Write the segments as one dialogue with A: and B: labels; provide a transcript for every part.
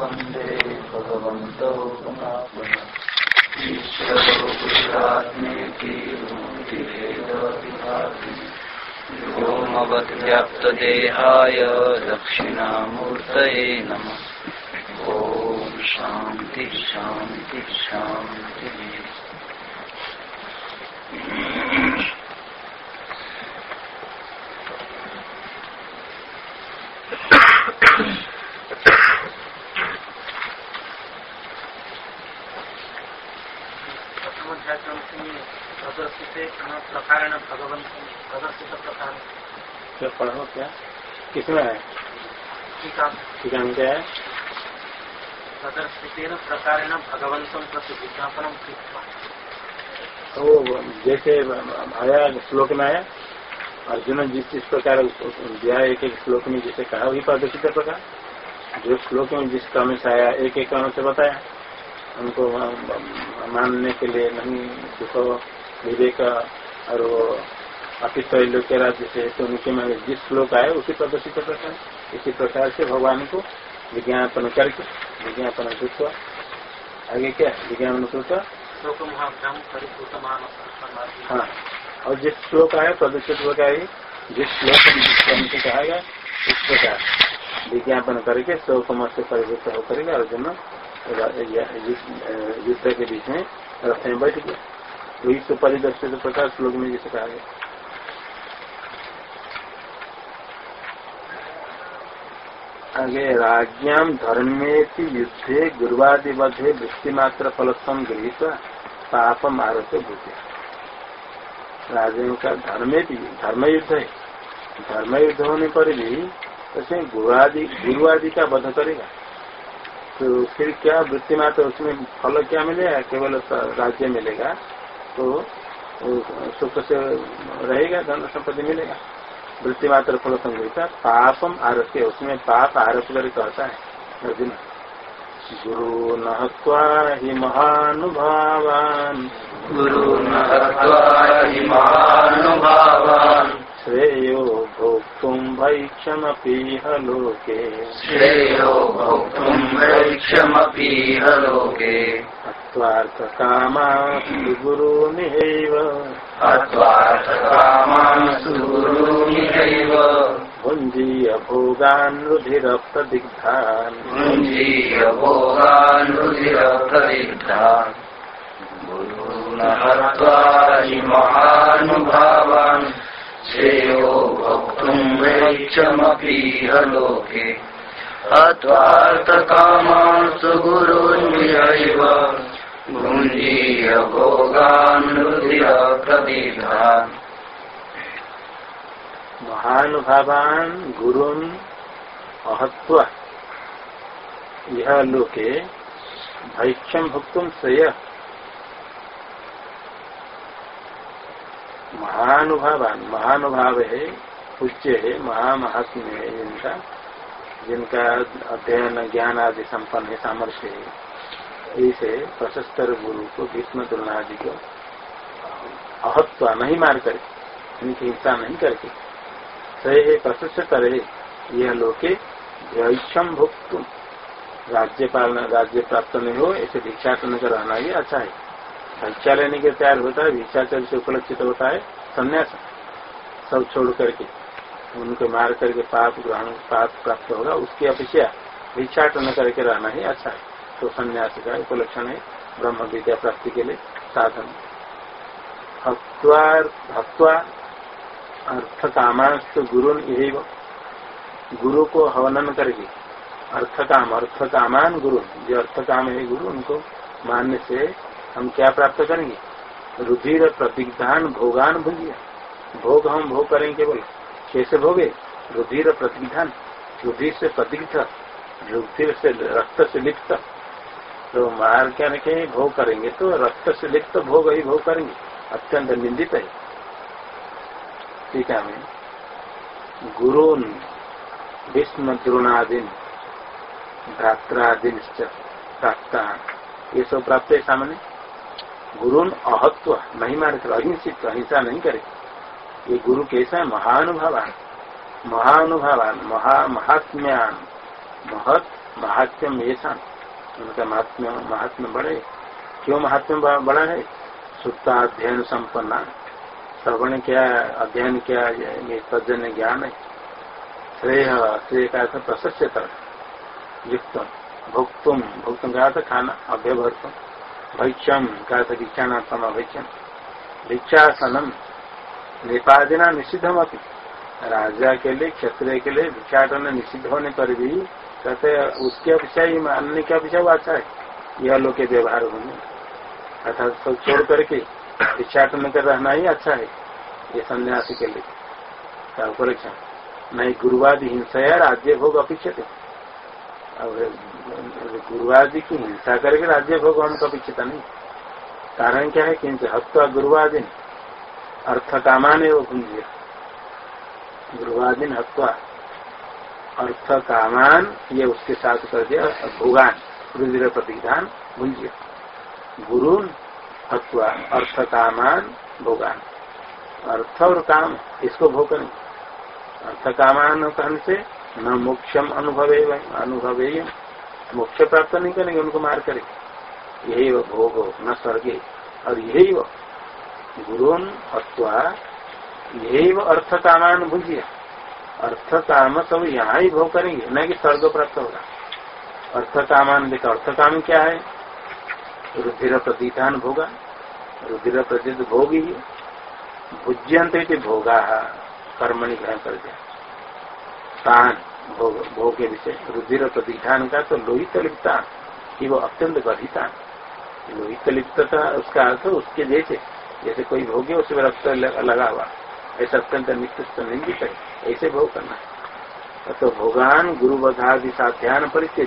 A: वंदे भगवन्तौ पुनः पुनः ईश्वरो मूर्तिभेदविभाति व्योमवद्व्याप्तदेहाय दक्षिणामूर्तये नमः
B: प्रकारेण भगवंत प्रदर्शित प्रकार
C: क्या पढ़ो क्या? किसमें है?
B: टीका।
C: में क्या है?
B: प्रदर्शित प्रकारेण भगवंतम प्रति विज्ञापनम कृत्वा।
C: वो जैसे आया श्लोक में आया अर्जुन जिस जिस प्रकार दिया एक एक श्लोक में जैसे कहा वही प्रदर्शित प्रकार। जो श्लोक में जिस क्रम से आया एक एक क्रम से बताया उनको मानने के लिए नहीं दुख विवेक और अपित के राज्य से तो उनके में जिस श्लोक आए उसी प्रदर्शित प्रकार इसी प्रकार से भगवान को विज्ञापन करके, विज्ञापन कृत्वा आगे क्या? विज्ञापन कृत्वा हाँ। और जिस श्लोक आया, प्रदर्शित ही जिस श्लोक जिस कहा गया, उस प्रकार। विज्ञापन करके शोक मत से परिवृत्त होकर अर्जुन युद्ध के बीच में रथ में बैठ गया। वही तो परिदर्शित प्रकार श्लोक में जिसे कहा गया आगे राज्ञाम धर्मे युद्धे गुरुवादिबद्धे वृत्तिमात्र फलत्म गृहित पापम आरोप भूते। राजा का धर्मे भी धर्म युद्ध है। धर्म युद्ध होने पर भी उसमें गुरुआदि गुरुआदि का वध करेगा। तो फिर क्या वृत्ति मात्र उसमें फल क्या मिलेगा? केवल राज्य मिलेगा। तो सुख से रहेगा, धन संपत्ति मिलेगा। वृत्ति मात्र फल संग्रहित पापम आरोप्य उसमें पाप आरोप कर कहता है, अर्जुन। गुरु नहत्वा महानुभावान।
A: गुरु हि महानुभावान्।
C: श्रेयो भोक्तुम भैक्षमपीह लोके
A: श्रेयो भोक्तुम् वैक्षमपीह लोके
C: स्वार्थ कामा गुरुनिहैव
A: अत्वार्थकामान् सुगुरूनिहैव
C: भुञ्जीय भोगान् रुधिरप्रदिग्धान्
A: भुञ्जीय भोगान् रुधिरप्रदिग्धान् गुरून् हत्वा हि महानुभावान् श्रेयो भोक्तुम् वैक्षमपीह लोके अत्वार्थकामान् सुगुरून्यैव भुञ्जीय भोगान् रुधिरप्रदिग्धान्
C: महानुभावान गुरुन अहत्व यह लोके भैक्षम भुक्तुम श्रेय। महानुभावान। महानुभाव है पूज्य है महामहात्म्य है जिनका जिनका अध्ययन ज्ञान आदि संपन्न है सामर्थ्य है ऐसे प्रशस्तर गुरु को भीष्म तुलनादि को अहत्व नहीं मार करके, इनकी हिंसा नहीं करके, सही है प्रशस्त करे, यह लोके भैक्षम भुक्तुम राज्य पालना राज्य प्राप्त नहीं हो, ऐसे भिक्षाटन कर रहना ही अच्छा है। भिक्षा लेने के तैयार होता है भिक्षाचर से उपलक्षित होता है, संन्यास सब छोड़ करके, उनको मार करके पाप, ग्रहण, पाप प्राप्त होगा, उसकी अपेक्षा भिक्षाटन करके रहना ही अच्छा है। तो संन्यास का उपलक्षण है, ब्रह्म विद्या प्राप्ति के लिए साधन। हत्वा अर्थ कामांश गुरु यही गुरु को हवनन करके, अर्थ काम, अर्थ कामान गुरु जो अर्थ काम है गुरु, उनको मानने से हम क्या प्राप्त करेंगे? रुधिर प्रतिग्धान भोगान भूजिए भोग हम भोग करेंगे केवल कैसे भोगे? रुधिर प्रतिग्धान रुधिर से प्रतिग्ध रुधिर से रक्त से लिप्त। तो मार क्या रखे? भोग करेंगे तो रक्त से लिप्त भोग ही भोग करेंगे। अत्यंत निंदित है। है, मैं। गुरु भीष्म द्रोणादीन भ्रात्रादीन प्राप्त ये सब प्राप्त है सामने गुरुन अहत्व नहीं मारे अहिंसित अहिंसा नहीं करे। ये गुरु कैसा है? महानुभावान। महानुभावान, महा, महात्म्यान। महत, महात्म्यम शान उनका महात्म्य महात्म्य बड़े। क्यों महात्म्य बड़ा है? सुत्ता अध्ययन संपन्ना। श्रवण क्या, अध्ययन क्या, ये तजन्य ज्ञान है। श्रेय श्रेय का अर्थ प्रशस्तर युक्त भोक्तुम भोक्तुम का अर्थ खाना अभ्यभर्तुम भैक्षम का अर्थ भिक्षानाथम अभैक्षम भिक्षासनम निपादिना निषिद्धम अपनी राजा के लिए क्षत्रिय के लिए भिक्षाटन निषिद्ध होने पर भी कहते उसके अपेक्षा ही मानने के अपेक्षा वो अच्छा है। यह लोग के व्यवहार होने। अर्थात सब छोड़ करके भिक्षाटन कर रहना ही अच्छा है, ये सन्यासी के लिए। परीक्षा। नहीं, गुरुवादी हिंसा राज्य भोग अपेक्षित और गुरुवादी की हिंसा करके राज्य भोग हमको अपेक्षित नहीं कारण क्या है कि हत्या गुरुवादी अर्थ कामान वो कुंज गुरुवादीन हत्वा अर्थ कामान ये उसके साथ कर दिया भोगान रुद्र प्रतिधान भुंजिय गुरु हत्वा अर्थ कामान भोगान अर्थ और काम इसको भोग करें अर्थ कामान कहने से न मोक्षम अनुभव अनुभव मोक्ष प्राप्त नहीं करेंगे, उनको मार करे यही वो भोग, न स्वर्गे। और यही वो गुरु हत्वा यही वो अर्थ कामान भुजिया अर्थ काम सब यहाँ ही भोग करेंगे, न कि स्वर्ग प्राप्त होगा। अर्थ कामान देखा अर्थ काम क्या है? रुधिर प्रतिधान भोगा। रुधिर प्रतीत भोग ही। भुज्यंत भोगा। कर्मणि ग्रहण कर दिया। तान। भोग के विषय रुधिर प्रतिधान का तो लोहित लिप्तान कि वो अत्यंत गठितान लोहित लिप्तता उसका अर्थ उसके जैसे जैसे कोई भोगे उसमें रक्त लगा हुआ। ऐसा अत्यंत निकृष्ट निंदित है। ऐसे भोग करना तो भोगान गुरु बधादि साध्यान परिचय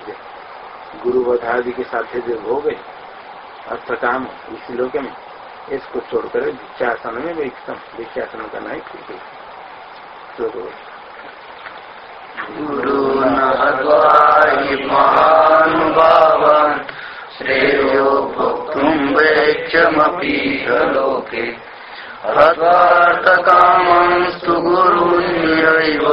C: गुरु बधादि के साध्य जो भोग है अर्थ काम इस लोक में, इसको छोड़कर भिक्षासन में भिक्षासन करना है ठीक है
A: गुरु महानुभावान् श्रेयो भोक्तुम् वैक्षमपि लोके। हत्वार्थकामस्तु गुरुन्यैव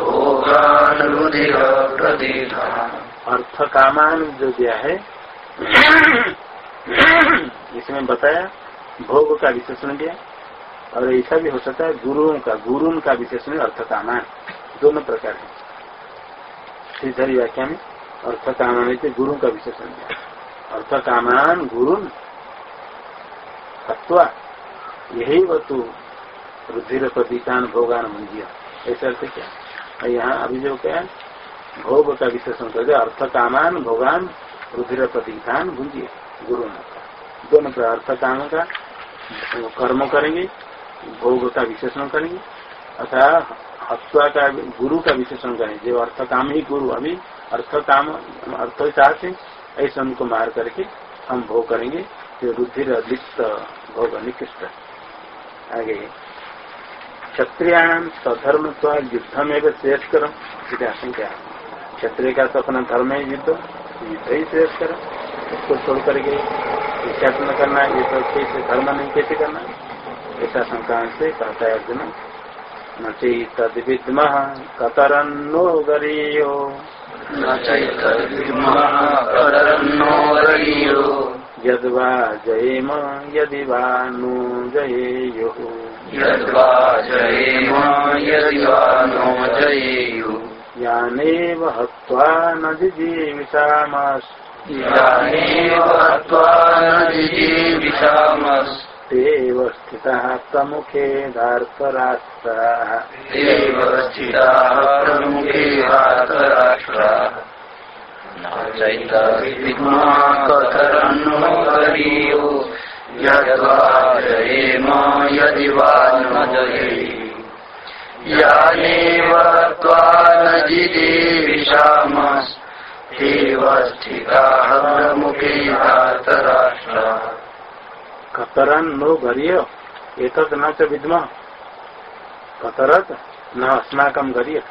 A: भोगान रुधिर प्रतिधान।
C: अर्थ कामान जो दिया है। इसमें बताया भोग का विशेषण दिया और ऐसा भी हो सकता है गुरुओं का गुरु का विशेषण अर्थ कामान दोनों प्रकार है। श्रीधर व्याख्या में अर्थ कामान गुरु का विशेषण अर्थ कामान गुरु तत्वा, यही वो तू रुधिर प्रतीकान भोगान मंजिया। ऐसा अर्थ क्या? यहाँ अभी जो क्या भोग का विशेषण कर दिया अर्थ कामान भोगान रुधिर प्रतीकान भुंजिए गुरु दोनों अर्थ काम का कर्म करेंगे भोग का विशेषण करेंगे। अर्थात हत्वा का गुरु का विशेषण करेंगे। जो अर्थ काम ही गुरु, अभी अर्थ काम अर्थ चाहते ऐसे उनको मार करके हम भोग करेंगे। जो रुधिर लिप्त भोग निकृष्ट। आगे। क्षत्रियाण स्वधर्म तो युद्ध में भी श्रेष्ठ आशंका। क्षत्रिय का तो अपना धर्म है युद्ध युद्ध ही श्रेष्ठ करो उसको छोड़ करके विख्यात्म करना ये तो कैसे धर्म नहीं कैसे करना ऐसा शंका से कहता है अर्जुन न चैतद विद्म कतरन्नो गरीयो। यद्वा जयेम यदि वा नु जयेयु।
A: यद्वा जयेम यदि वा नो जयेयुः।
C: यानेव हत्वा न जिजीविषामस्
A: यानेव हत्वा न जिजीविषामस्तेव
C: तेव स्थितः प्रमुखे धार्तराष्ट्राः।
A: प्रमुखे रातराष्ट्राः न चैतविद्मा कथरन्नो करीयो यद्वा जयेम यदि वा न जयेयुः यानेव त्वा न जिजीविषामस्तेव स्थिताः प्रमुखे
C: कतरन नो गर्य एतत् न च विद्म। कतरत न अस्माकम गर्य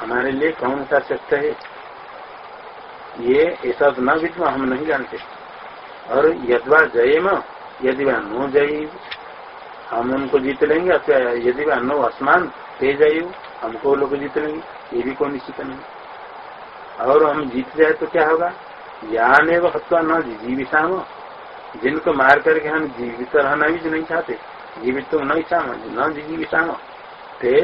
C: हमारे लिए कौन सा श्रेष्ठ है? ये एतद न विद्म, हम नहीं जानते। और यदवा जयम, यदि वह नो जय, हम उनको जीत लेंगे, अथवा यदि वह नो असमान, ते जयु, हमको लोग जीत लेंगे। ये भी कोई निश्चित नहीं। और हम जीत जाए तो क्या होगा? ज्ञान एवं हत्वा न जीविताम। जिनको मार करके हम जीवित रहना भी नहीं चाहते, जीवित तो नहीं चाह न जीविताम ते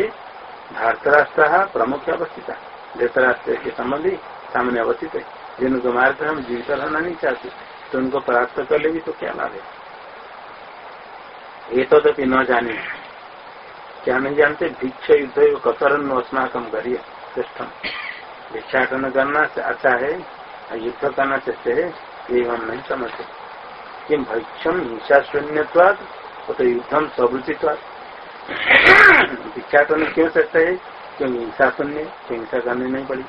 C: भारत राष्ट्र प्रमुख अवस्थित धृतराष्ट्र के संबंधी सामने अवस्थित है। जिनको मारकर हम जीवित रहना नहीं चाहते तो उनको प्राप्त कर ले भी तो क्या लाभ है? ये तो न जाने। क्या नहीं जानते? भिक्ष युद्ध कतरन अस्माकम करिए श्रेष्ठम भिक्षाटन करना अच्छा है युद्ध करना चाहते है, ये हम नहीं समझते। कि भक्षम हिंसा शून्यवाद तो युद्धम स्वृचित्वाद भिक्षाटन क्यों सकते है? क्योंकि हिंसा शून्य तो हिंसा करनी नहीं पड़ी?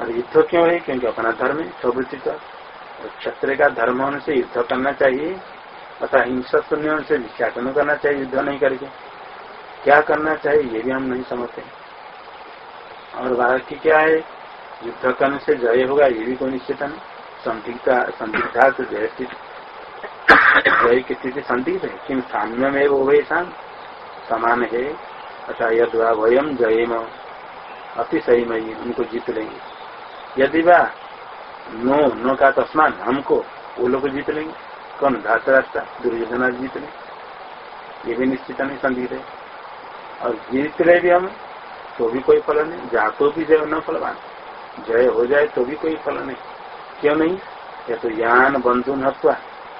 C: और युद्ध क्यों है? क्योंकि अपना धर्म है सवृत्तिवाद और क्षत्र का धर्म होने से युद्ध करना चाहिए, अतः हिंसा शून्य होने से भिक्षाटन करना चाहिए, युद्ध नहीं करके। क्या करना चाहिए, ये भी हम नहीं समझते। और भारत की क्या है? युद्ध करने से जय होगा, ये भी कोई निश्चित नहीं। संदिग्धा संदिग्धा तो जय जय की स्थिति संदिग्ध है? किम साम्य में वो वे शाम समान है। अच्छा यद वयम जयम। अति सही मई उनको जीत लेंगे। यदि वा नो नो का तस्मान हमको, वो लोग जीत लेंगे। कौन धात रास्ता दुर्योधना जीत लेंगे ये भी निश्चित नहीं संदिग्ध है। और जीत रहे भी हम तो भी कोई फल नहीं। जा तो भी जय न फलवान। जय हो जाए तो भी कोई फल नहीं। क्यों नहीं? या तो यान बंधु हत्वा।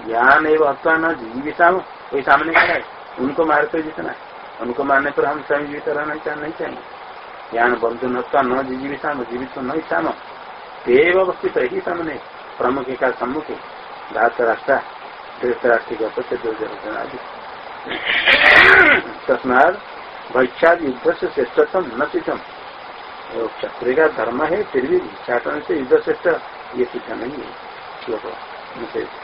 C: यान एवं हत्वा न जीविता कोई सामने खड़ा है। उनको मार जितना है। उनको मारने पर हम स्वयं जीवित रहना चाह नहीं चाहिए ज्ञान बंधु हत्वा न जीविता जीवित नहीं चाह तेव अवस्थित ही सामने। प्रमुख का सम्मुख। धात राष्ट्र। धृतराष्ट्र दुर्जन आदि तस्मात भैक्षाद युद्ध से श्रेष्ठतम न सिद्धम क्षत्रिय का धर्म है, फिर भी भिक्षाटन से युद्ध श्रेष्ठ। ये सिद्ध नहीं है।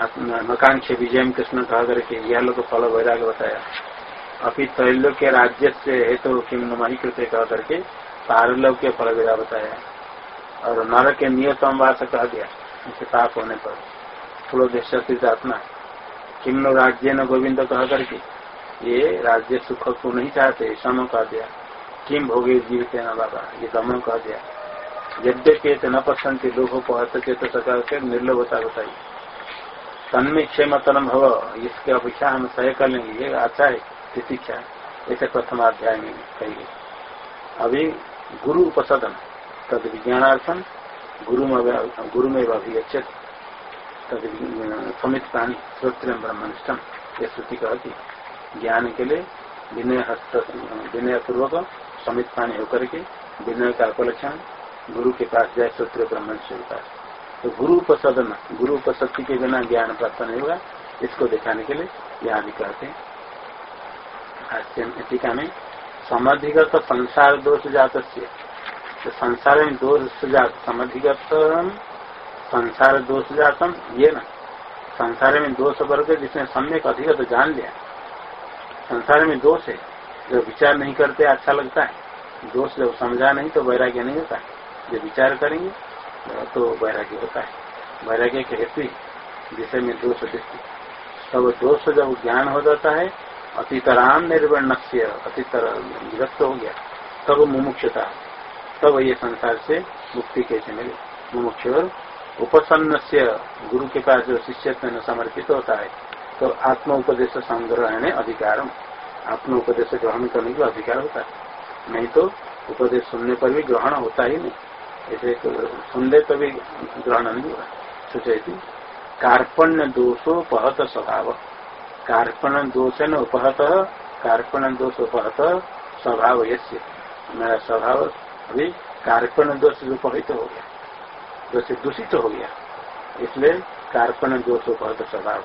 C: मकांक्ष विजय कृष्ण कहा करके यह लोग फल वैराग्य बताया अभी त्रैलोक के राज्य से हेतु तो किम नुमाही कृत्य कह करके पारलोक के फल विरा बताया और नर के नियतम वास कह दिया उनसे पाप होने पर थोड़ा देश आत्मा किम राज्य न गोविंद कह करके ये राज्य सुख को नहीं चाहते सम कह दिया किम भोगे जीवित न बाबा ये दमन कह दिया यद्यपि न पसंद पहत चेत सका निर्लोभता बताई तन्मी क्षेम तन भव। इसके अपेक्षा हम सह कर लेंगे। ये अच्छा है तितिक्षा ऐसे प्रथम अध्याय में कही अभी गुरु उपसदन, तद विज्ञानार्थम गुरु गुरु में अभिगछत तद समित प्राणी, श्रोत्र ब्रह्मनिष्ठम ये श्रुति कहती ज्ञान के लिए विनय हस्त विनय पूर्वक समित प्राणी होकर के विनय का उपलक्षण गुरु के पास जाए सूत्र ब्रह्मण के पास। तो गुरु उपसदन गुरु उपशक्ति के बिना ज्ञान प्राप्त नहीं होगा। इसको दिखाने के लिए यहाँ भी कहते हैं टीका में, समाधिगत संसार दोष जात तो संसार में दोष जात समाधिगत संसार दोष जातम, ये ना। संसार में दोष वर्ग जिसने सम्यक अधिगत जान लिया। संसार में दोष है, जो विचार नहीं करते अच्छा लगता है। दोष जब समझा नहीं तो वैराग्य नहीं होता। जब विचार करेंगे तो वैराग्य होता है। वैराग्य के हेतु विषय में दोष दिखते तब दोष जब ज्ञान हो जाता है, अतितराम निर्वर्ण से अतितर विरक्त हो गया, तब मुमुक्षता। तब ये संसार से मुक्ति कैसे मिले? मुमुक्ष उपसन्न से गुरु के पास जो शिष्य समर्पित होता है तो आत्म उपदेश संग्रहण अधिकार आत्म उपदेश ग्रहण करने का अधिकार होता है। नहीं तो उपदेश सुनने पर भी ग्रहण होता ही नहीं। ऐसे सुनने तो भी ग्रहण नहीं होगा सोचती कार्पण्य दोषोपहत स्वभाव कार्पण दोष न उपहत कार्पण दोष उपहत स्वभाव यश्य मेरा स्वभाव अभी कार्पण दोष उपहित हो गया। जैसे दूषित हो गया। इसलिए कार्पण दोष उपहत स्वभाव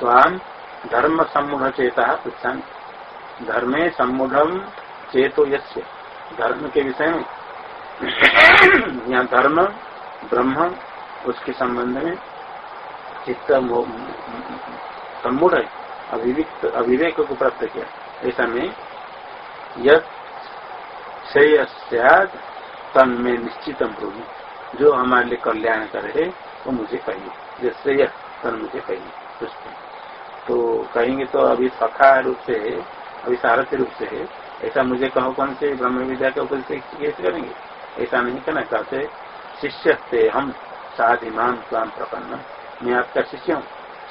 C: तो हम धर्म सम्मूढ़ चेता पृछा धर्मे सम्मूढ़ चेतो यस्य। धर्म के विषय में यहाँ धर्म, ब्रह्म, उसके संबंध में चित्त सम्मूढ़ अभिवेक को प्राप्त किया। ऐसा में यह तन में निश्चित जो हमारे लिए कल्याण करे वो मुझे कहिए जैसे यह तन मुझे कहिए तो कहेंगे तो अभी सखा रूप से है, अभी सारथी रूप से है, ऐसा मुझे कहो कौन से ब्रह्म विद्या के ऊपर कैसे करेंगे? ऐसा नहीं करना कहते शिष्य से हम साधिमान स्वाम प्रपन्न। मैं आपका शिष्य हूँ।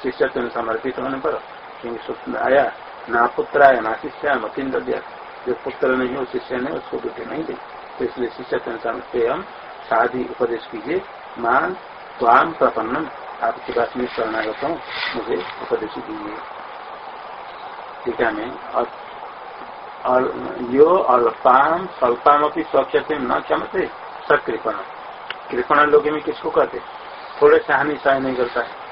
C: शिष्य में समर्पित होने पर क्योंकि स्वप्न आया। ना पुत्र आया, ना शिष्य मतीन दिया। जो पुत्र नहीं हो, शिष्य नहीं उसको बुद्धि नहीं दी। तो इसलिए शिष्य समझते हम शादी उपदेश कीजिए। मान स्वाम प्रपन्नम। आपके पास में शरणागत हूँ। मुझे उपदेश दीजिए। ठीक है, मैं यो अल्पाम स्वल्पाम अपनी स्वक्षते न क्षमते सकृपण कृपण लोग में किसको कहते? थोड़े से हानि सहाय नहीं करता है।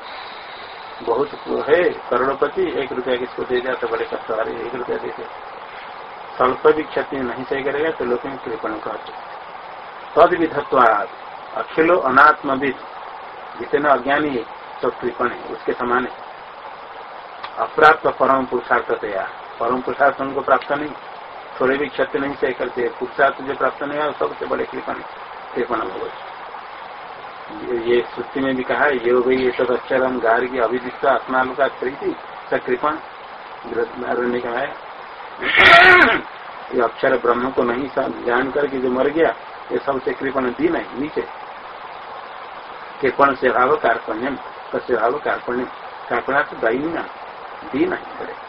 C: बहुत है, करोड़पति, एक रुपया किसको दे दिया तो बड़े कष्ट वाले एक रुपया देते स्वल्प भी क्षति नहीं सही करेगा तो लोग में कृपण कहते तद विधत्वाद अखिलो अनात्मविद, जितने अज्ञानी है, सब कृपण है, उसके समान है। अप्राप्त परम पुरुषार्थ तया परम पुरुषार्थ उनको प्राप्त नहीं, थोड़े भी क्षति नहीं सही करते पुरुषार्थ जो प्राप्त नहीं है सबसे बड़े कृपण कृपण भगवत ये श्रुति में भी कहा योग ये सब अक्षरम गार्गी अभिदिष्ट आत्मा का प्रीति, सकृपण। ने कहा है, ये अक्षर ब्रह्म को नहीं जान करके जो मर गया, ये सबसे कृपण दी नहीं, नीचे। कृपण से भाव कार्पण्यम कस्य भाव कार्पण्यम। कार्पणा तो दही ना दी नहीं करे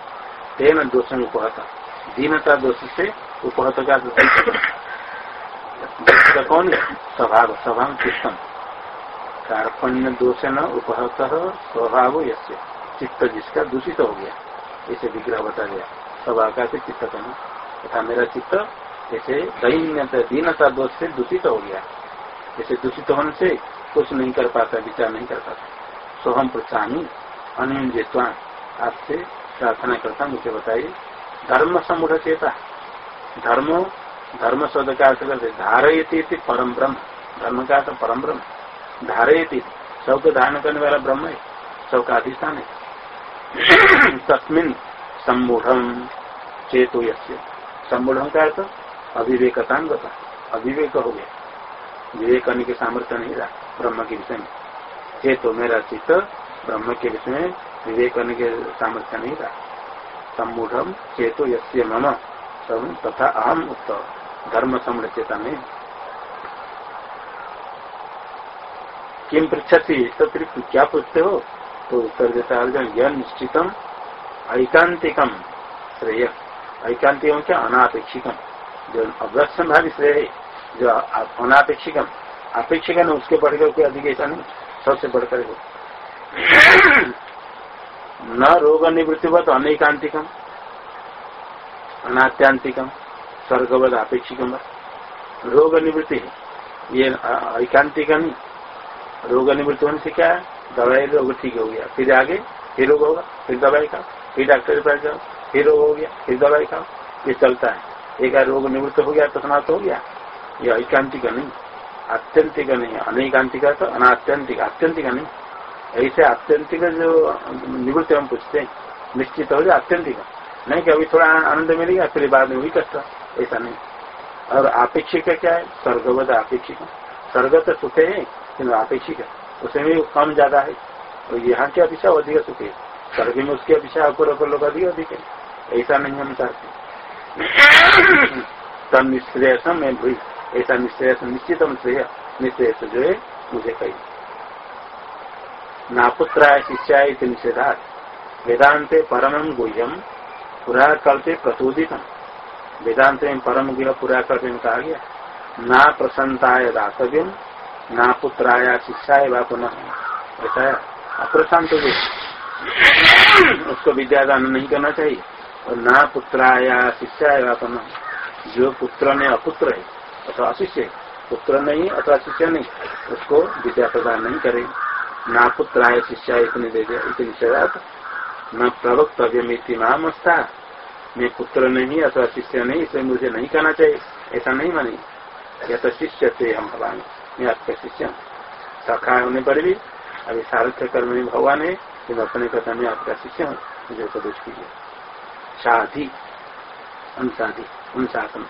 C: तेन दोष में उपहत। दीनता दोष से उपहत का कौन स्वभाव स्वभाव चित्तम कार्पण्य दोष न उपहत स्वभाव यसे चित्त जिसका दूषित हो गया ऐसे विग्रह बता गया स्वभाव का से चित्त करना तथा मेरा चित्त ऐसे दैन्यता दीनता दोष से दूषित हो गया। ऐसे दूषित होने से कुछ नहीं कर पाता, विचार नहीं कर पाता। सो हम प्रोत्साहनी अनुजेत्वा आपसे प्रार्थना करता मुझे बताइए। धर्म समूढ़ चेता धर्म धर्म शब्द का अर्थ करते धारयती परम ब्रह्म। धर्म का अर्थ परम ब्रह्म। धारयती। सबको धारण करने वाला ब्रह्म है। सबका अधिष्ठान है। तस्मिन सम्मूढ़ चेतो यस्य। सम्मूढ़ का अर्थ अविवेकतांगता। अविवेक हो गया। विवेक करने के सामर्थ्य नहीं रहा ब्रह्म के विषय में। चेतो मेरा चित्त ब्रह्म के विषय में विवेक करने के सामर्थ्य नहीं रहा सम्मूढ़ चेतो यस्य मम तथा अहम उक्त धर्म सम्मूढ़ चेता नहीं किम पृछती तो क्या पूछते हो तो उत्तर देता अर्जुन यह निश्चितम ऐकांतिकम श्रेय ऐकांतिकम क्या अनापेक्षिकम जो अवश्य भावी श्रेय जो अनापेक्षिकम अपेक्षिक है उसके बढ़कर कोई अधिक ऐसा नहीं सबसे बढ़कर हो न रोग निवृत्ति तो अनेकांतिकम अनात्यांतिकम स्वर्गवद अपेक्षिकम रोग निवृत्ति ये एकांतिक नहीं रोग निवृत्ति होने से क्या है? दवाई रोग ठीक हो गया। फिर आगे, फिर रोग होगा, फिर दवाई खाओ, फिर डॉक्टर के पास जाओ, फिर रोग हो गया, फिर दवाई खाओ, ये चलता है। एक रोग निवृत्त हो गया तो समाप्त हो गया। ये ऐकांतिक नहीं आत्यंतिक नहीं अनेकांतिका तो अनात्यंतिक आत्यंतिक नहीं। ऐसे आत्यंतिक जो निवृत्त हम पूछते हैं, निश्चित हो जाए आत्यंतिक। नहीं कि अभी थोड़ा आनंद मिलेगा, फिर बाद में भी कष्ट ऐसा नहीं। और अपेक्षिक क्या है? स्वर्गवध अपेक्षिक स्वर्ग तो सुख है किन्तु अपेक्षिक है। उसमें भी कम ज़्यादा है। और यहाँ की अपेक्षा अधिक सुख है। स्वर्ग में उसकी अपेक्षा अपूर्व लोग अधिक अधिक है। ऐसा नहीं हम चाहते। तब निश्रेयस में भूल। ऐसा निश्रेयस निश्चित श्रेय। निश्रेयस जो है, मुझे कही नापुत्राय शिष्याय निषेधात। वेदांत परम गुह्यम पूरा करते प्रतोदित वेदांत में परम गुह पूरा करते में कहा गया? ना प्रसन्नताय दातव्यम ना पुत्राया शिक्षा है बाप न ऐसा अप्रशांत हो, उसको विद्यादान नहीं करना चाहिए। और ना पुत्राया शिक्षा है बाप न जो पुत्र ने अपुत्र है, अथवा अशिष्य पुत्र नहीं अथवा शिष्य नहीं, उसको विद्या प्रदान नहीं करे। ना पुत्राय शिष्या शराब। न प्रवक्तव्य मिति नाम मैं पुत्र नहीं, अथवा शिष्य नहीं, इसलिए मुझे नहीं कहना चाहिए। ऐसा नहीं मानी। या तो शिष्य से हम भगवान। मैं आपका शिष्य हूँ। सखा होने पर भी, अभी सारथ्य कर्म में भगवान है कि अपने कथा में आपका शिष्य हूँ। मुझे उपदेश कीजिए। साधी। अनुसाधि। अनुशासन।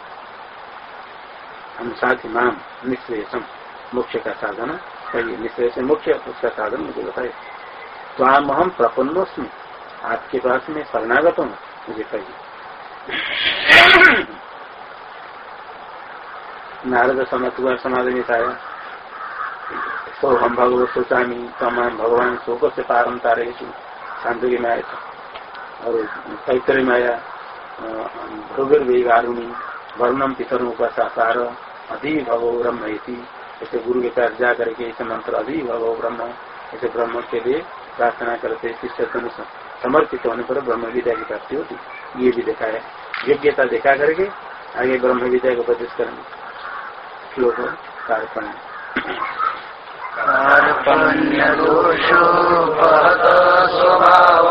C: अनुसाधि माम निश्रेषम मुख्य का साधन। कहिए निश्रेष मुख्य उसका साधन मुझे बताए तो आम हम प्रपन्नोस्मी आपके पास में शरणागत हूँ मुझे कहिए नारद समत हुआ, समाधि में आया तो हम भगवत सोचामी, तमाम भगवान शोक से पारम तारे शांति में आया था और कैतरे में आया भृगुर्वेगारुणी वर्णम पितरों का साकार अधि भगव ब्रह्म ऐसे गुरु के पास जा करके ऐसे मंत्र अधि भगव ब्रह्म ऐसे ब्रह्म के लिए प्रार्थना करते शिष्य समर्पित होने पर ब्रह्म विद्या की प्राप्ति होती ये भी देखा है। योग्यता देखा करके आगे ब्रह्म विद्या को उपदेश करेंगे। श्लोक कार्पण
A: स्वभाव।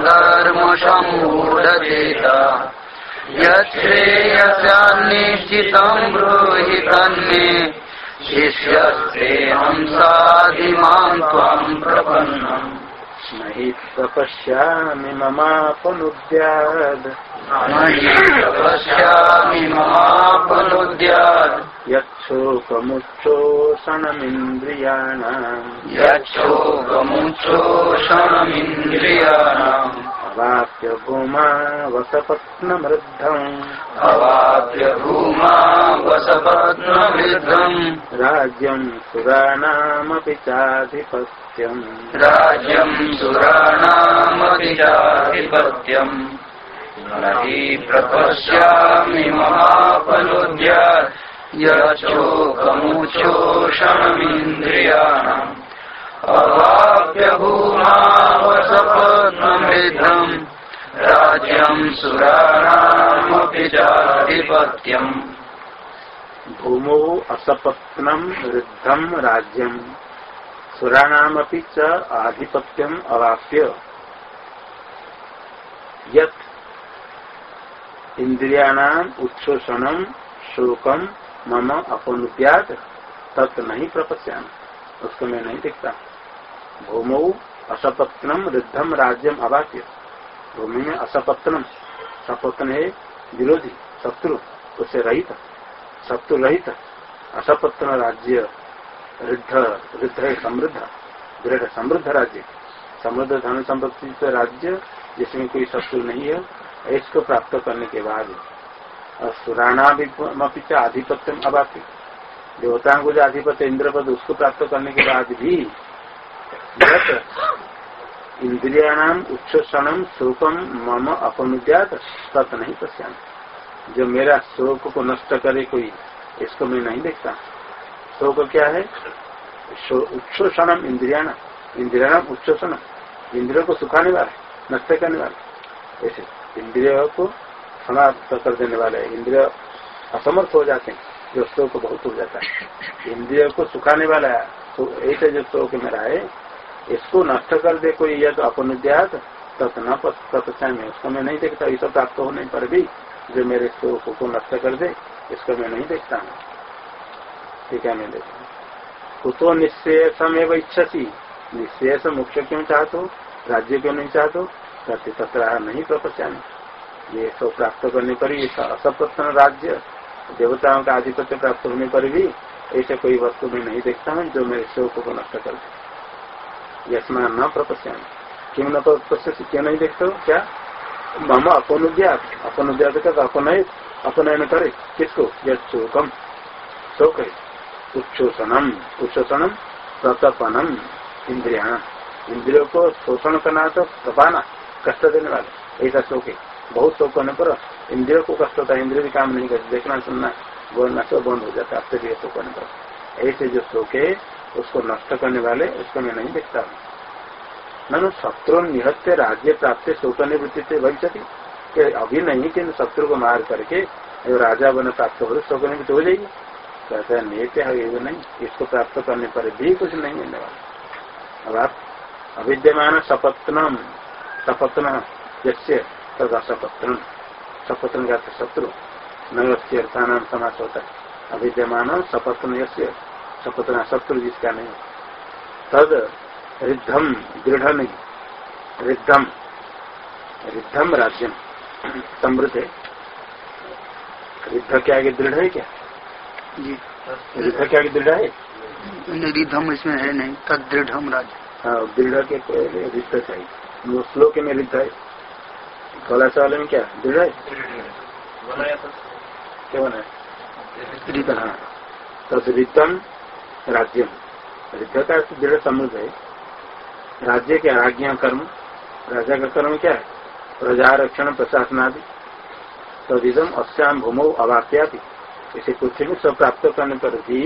A: धर्म सम्मूढचेता यश्रेयस्यान्निश्चितम् ब्रूहि तन्मे शिष्यस्ते हंसादिमाम् त्वाम् प्रपन्नम्
C: न हि ममापनुद्याद्। यच्छोकमुच्छोषणमिन्द्रियाणाम्।
A: यच्छोकमुच्छोषणमिन्द्रियाणाम्।
C: अवाप्य भूमा वसपत्नमृद्धम्
A: अवाप्य भूमा वसपत्नवृद्धम्
C: राज्यम् सुराणामपि चाधिपत्यम्।
A: राज्यम् सुराणामपि चाधिपत्यम्। न हि प्रपश्यामि महाफलोद्यात्। यच्छोकमुच्छोषणमिन्द्रियाणाम् अवाप्य भूमावसपत्नमृद्धम् राज्यम्
C: असपत्नम वृद्धम राज्यम सुराणामपि च आधिपत्यम अवाप्य। यत इंद्रियाणाम शोकम मम अपनुद्यात तत् नहीं प्रपश्याम। उसको मैं नहीं देखता। भूमौ असपत्नम वृद्धम राज्यम अवाप्य भूमि में असपत्नम सपत्न है विरोधी, शत्रु उससे रहित। शत्रु रहित, असपत्न राज्य वृद्ध वृद्ध है समृद्ध, दृढ़ समृद्ध राज्य। समृद्ध धन संपत्ति राज्य, जिसमें कोई शत्रु नहीं है, इसको प्राप्त करने के बाद सुराणाभिपच आधिपत्य अबापी देवताओं को जो आधिपत्य इंद्रपद उसको प्राप्त करने के बाद भी इंद्रियाणाम उच्छोषणम शोकम मम अपनुद्यात तत् नहीं पश्याम। जो मेरा शोक को नष्ट करे कोई, इसको मैं नहीं देखता। शोक क्या है? उच्छोषणम इंद्रियाण इंद्रियाणाम। उच्छोषणम इंद्रियों को सुखाने वाला, नष्ट करने वाला। ऐसे इंद्रियों को समाप्त कर देने वाले इंद्रिय असमर्थ हो जाते हैं। जो शोक बहुत हो जाता है। इंद्रियों को सुखाने वाला तो ऐसे जो शोक मेरा है, इसको नष्ट कर दे कोई यह तो अपनुद्यात तत् न तत्सा में उसको मैं नहीं देखता सब प्राप्त होने पर भी जो मेरे शोक को नष्ट कर दे, इसको मैं नहीं देखता। हूँ ठीक है, मैं देखता कुतो निश्चेषम एवं इच्छसी। निश्चेष मुख्य क्यों चाहते? हो राज्य क्यों नहीं चाहते? कहते तथा नहीं प्रपचा ये सब प्राप्त करने पर ही असप्रसन्न राज्य देवताओं का आधिपत्य प्राप्त होने पर भी ऐसे कोई वस्तु में नहीं देखता हूँ जो मेरे शोक को नष्ट कर दे। यशमा न प्रपश्याम क्यों न प्रपश्य क्यों नहीं देखते हो? क्या? मम अपनुद्यात अपनुद्यात का अपनय अपनयन करे। किसको? यह शोकम। शोक है। उच्छोषणम। उच्छोषणम प्रतपनम। इंद्रिया इंद्रियों को शोषण करना तो तपाना कष्ट देने वाले। ऐसा शोक है। बहुत शोक होने पर इंद्रियों को कष्ट होता है, इंद्रिय भी काम नहीं करते, देखना, सुनना, बोलना सब बंद हो जाता है अत्यधिक शोक होने पर। ऐसे जो शोक है, उसको नष्ट करने वाले, उसको मैं नहीं देखता। हूँ ननु शत्रु निहत्य राज्य प्राप्त शोक निवृत्ति से भविष्य अभी नहीं कि शत्रु को मार करके जो राजा बने प्राप्त हो शोक निवृत्ति हो जाएगी। कहते हैं, नित्य है, ये नहीं। इसको प्राप्त करने पर भी कुछ नहीं मिलने वाला। अब आप अविद्यमान सपत्नम सपत्न यस्य तदा सपत्र सपत्र का शत्रु। नवस्य अर्थान समास होता है अविद्यमान सपत्र यस्य सपत्र शत्रु जिसका नहीं। तद रिद्धम दृढ़ नहीं रिद्धम रिद्धम राज्यम समृद्ध है रिद्ध के आगे दृढ़ है क्या?
A: जी।
C: रिद्ध के आगे दृढ़ है?
A: रिद्धम इसमें है नहीं। तद दृढ़ राज
C: हाँ दृढ़ के रिद्ध चाहिए। वो श्लोक में रिद्ध है। कला वाले में क्या? दृढ़ है? क्या बना है रिद्ध हाँ। तद रिद्धम राज्यम। रिद्ध का दृढ़ समृद्ध है राज्य के आज्ञा कर्म राजा का कर्म क्या है? प्रजा रक्षण प्रशासन आदि। तदिदम अश्याम भूमो अवाप्या इसे कुछ में सब प्राप्त करने पर भी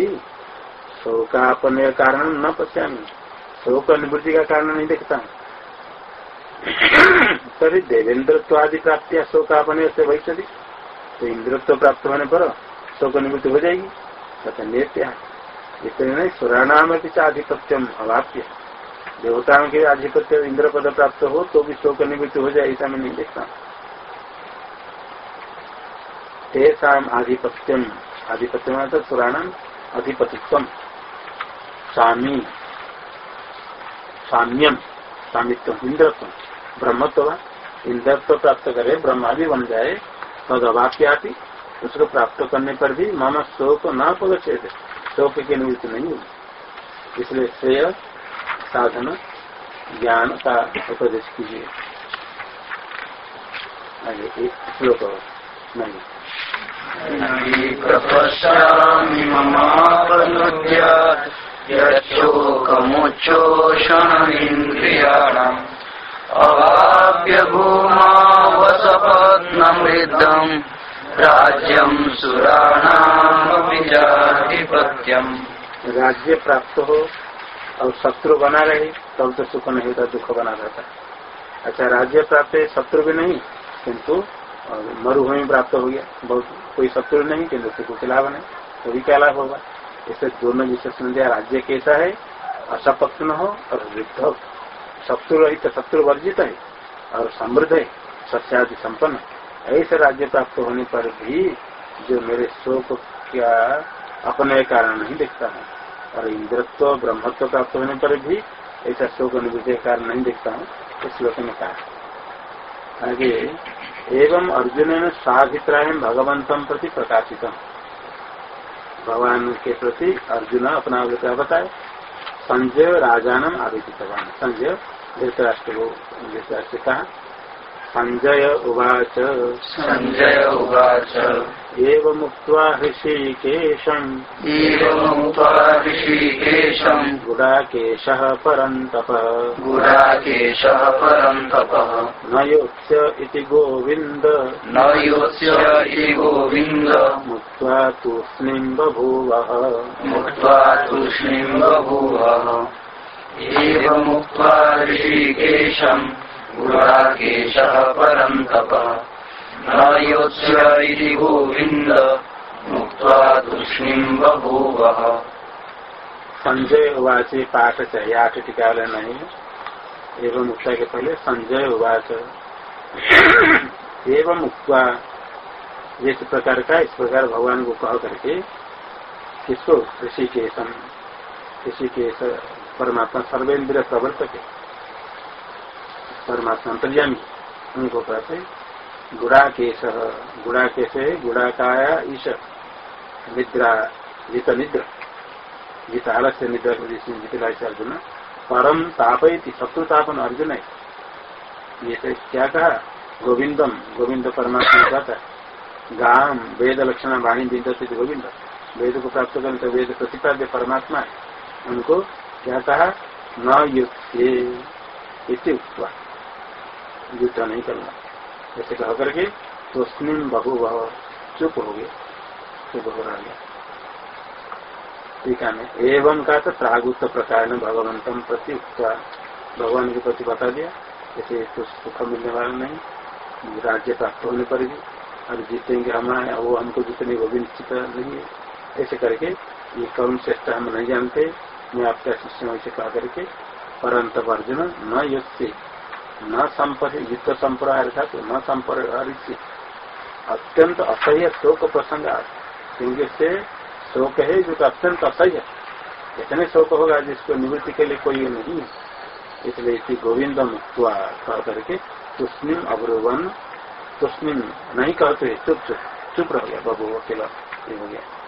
C: शोकापन कारण न पश्यामी। शोक निवृत्ति का कारण नहीं देखता। तभी देवेंद्रत्व आदि प्राप्तिया शोकापन से वैश्य तो इंद्रत्व प्राप्त होने पर शोक निवृत्ति हो जाएगी। तथा नेत्या इसलिए नहीं सुराणाम आधिपत्यम अवाप्य। देवताओं के आधिपत्य इंद्र पद प्राप्त हो तो भी शोक निवृत्ति हो जाए, ऐसा मैं नहीं देखता तेषा आधिपत्यम आधिपत्य मतलब सुराणाम अधिपतित्व स्वामी साम्यम स्वामित्व इंद्रत्व ब्रह्मत्व इंद्रत्व प्राप्त करे ब्रह्मा भी बन जाए तद अवाप्या उसको प्राप्त करने पर भी मम शोक न पगछेद। शोक की निवृत्ति नहीं होगी इसलिए श्रेय, साधन, ज्ञान का उपदेश कीजिए। श्लोक नहीं।
A: ममापनुद्य, यच्छोकमुच्छोषणमिन्द्रियाणाम्। अवाप्य भूमा वसपत्नमृद्धम् राज्यम सुराणामपि चाधिपत्यम्
C: राज्य प्राप्त हो और शत्रु बना रहे, तब तो सुख नहीं होता, दुख बना रहता। अच्छा राज्य प्राप्त है, शत्रु भी नहीं, किंतु मरुभूमि प्राप्त हो गया। बहुत, कोई शत्रु नहीं किन्तु सुख के लाभ नहीं तो भी क्या लाभ होगा? इससे दोनों विशेषण दिया राज्य कैसा है, असपत्न हो और वृद्ध हो। शत्रु रहित शत्रु वर्जित है और समृद्ध है सस्यादि संपन्न ऐसे राज्य प्राप्त होने पर भी जो मेरे शोक का अपने कारण नहीं देखता हूँ, और इंद्रत्व, ब्रह्मत्व प्राप्त होने पर भी ऐसा शोक का कारण नहीं देखता हूँ, इस श्लोक में कहा आगे, एवं अर्जुन ने स्वाभिप्राय भगवंतम प्रति प्रकाशित भगवान के प्रति अर्जुन अपना अभिप्राय बताए। संजय राजानम आवेदितवान। संजय धृतराष्ट्र को धृतराष्ट्र कहा संजय उवाच।
A: संजय उवाच।
C: एवमुक्त्वा हृषीकेशम्
A: एवमुक्त्वा ऋषिकेशम्।
C: गुडाकेशः परन्तप।
A: गुडाकेशः परन्तपः।
C: न योत्स्य इति गोविन्द।
A: न योत्स्य इति गोविन्द।
C: मुक्त्वा तूष्णीम् बभूवः
A: मुक्त्वा तूष्णीम् बभूवः एवमुक्त्वा ऋषिकेशम्
C: संजय उवाच पाठ चाहिए आठ टिका नहीं, एवं मुक्ता के पहले संजय उवाच। एवं मुक्ता जिस प्रकार का, इस प्रकार भगवान को कह करके, किसको? ऋषिकेशम। ऋषिकेश परमात्मा सर्वेन्द्र प्रवर्तक है। परमात्मा अंतर्यामी। उनको कहते गुड़ाकेश गुड़ाकेश है गुड़ाकाया ईश। निद्रा, जित निद्र। जित आलस्य निद्रा जितला से अर्जुन, परम तापयती, शत्रु तापन अर्जुन है। ये तो क्या कहा? गोविंदम। गोविंद परमात्मा कहता है। गाम, वेद लक्षण, वाणी विद्यते गोविंद। वेद को प्राप्त करने तो वेद प्रतिपाद्य परमात्मा है। उनको क्या कहा न युक्त उत्वा युद्ध नहीं करना। ऐसे कह करके तो स्निम बहु वह चुप हो गए चुप हो रहा गया। ठीक है, एवं का तो प्रागुत प्रकार ने भगवंतम प्रति उत्तर भगवान के प्रति बता दिया, ऐसे कुछ सुख मिलने वाला नहीं। राज्य प्राप्त होने पर भी। अब जीतेंगे हमारे वो हमको जितने वो भी निश्चित नहीं है। ऐसे करके ये कौन श्रेष्ठ हम नहीं जानते। मैं आपका शिष्य ऐसे कहा करके परंत अर्जुन न युक्त न संपरित संप्रहार था तो न संप्रहारित अत्यंत असह्य शोक प्रसंग क्योंकि से शोक है जो अत्यंत असह्य। इतने शोक होगा जिसको निवृत्ति के लिए कोई नहीं है। इसलिए इसी गोविंद मुक्त कह करके तुष्मिन अवरोवन तुष्मिन नहीं कहते, चुप चुप चुप रह गया, बबू अकेला हो गया।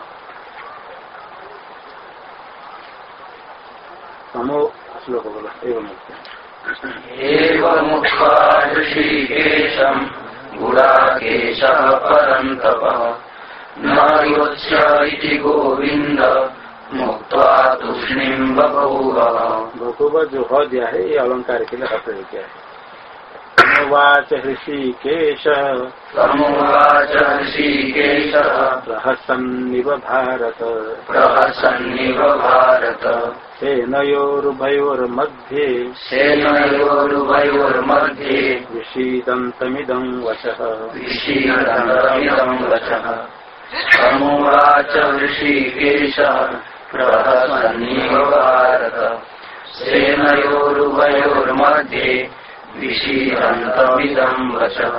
C: समो श्लोक बोला एवं
A: ऋषिकेशम् गुडाकेशः गोविन्द मुक्त्वा तूष्णीम् बभूवः।
C: जो हो दिया है ये अलंकार के लिए अर्थ किया है वाच ऋषिकेश
A: समुवाच ऋषिकेशः
C: रहसन्निव भारत।
A: प्रहसन्निव भारत।
C: सेनयोरुभयोर्मध्ये
A: सेनयोरुभयोर्मध्ये
C: विषीदन्तमिदं वचः
A: विषीदन्तमिदम् वचः समुवाच ऋषिकेशः प्रहसन्निव भारत। सेनयोरुभयोर्मध्ये वचः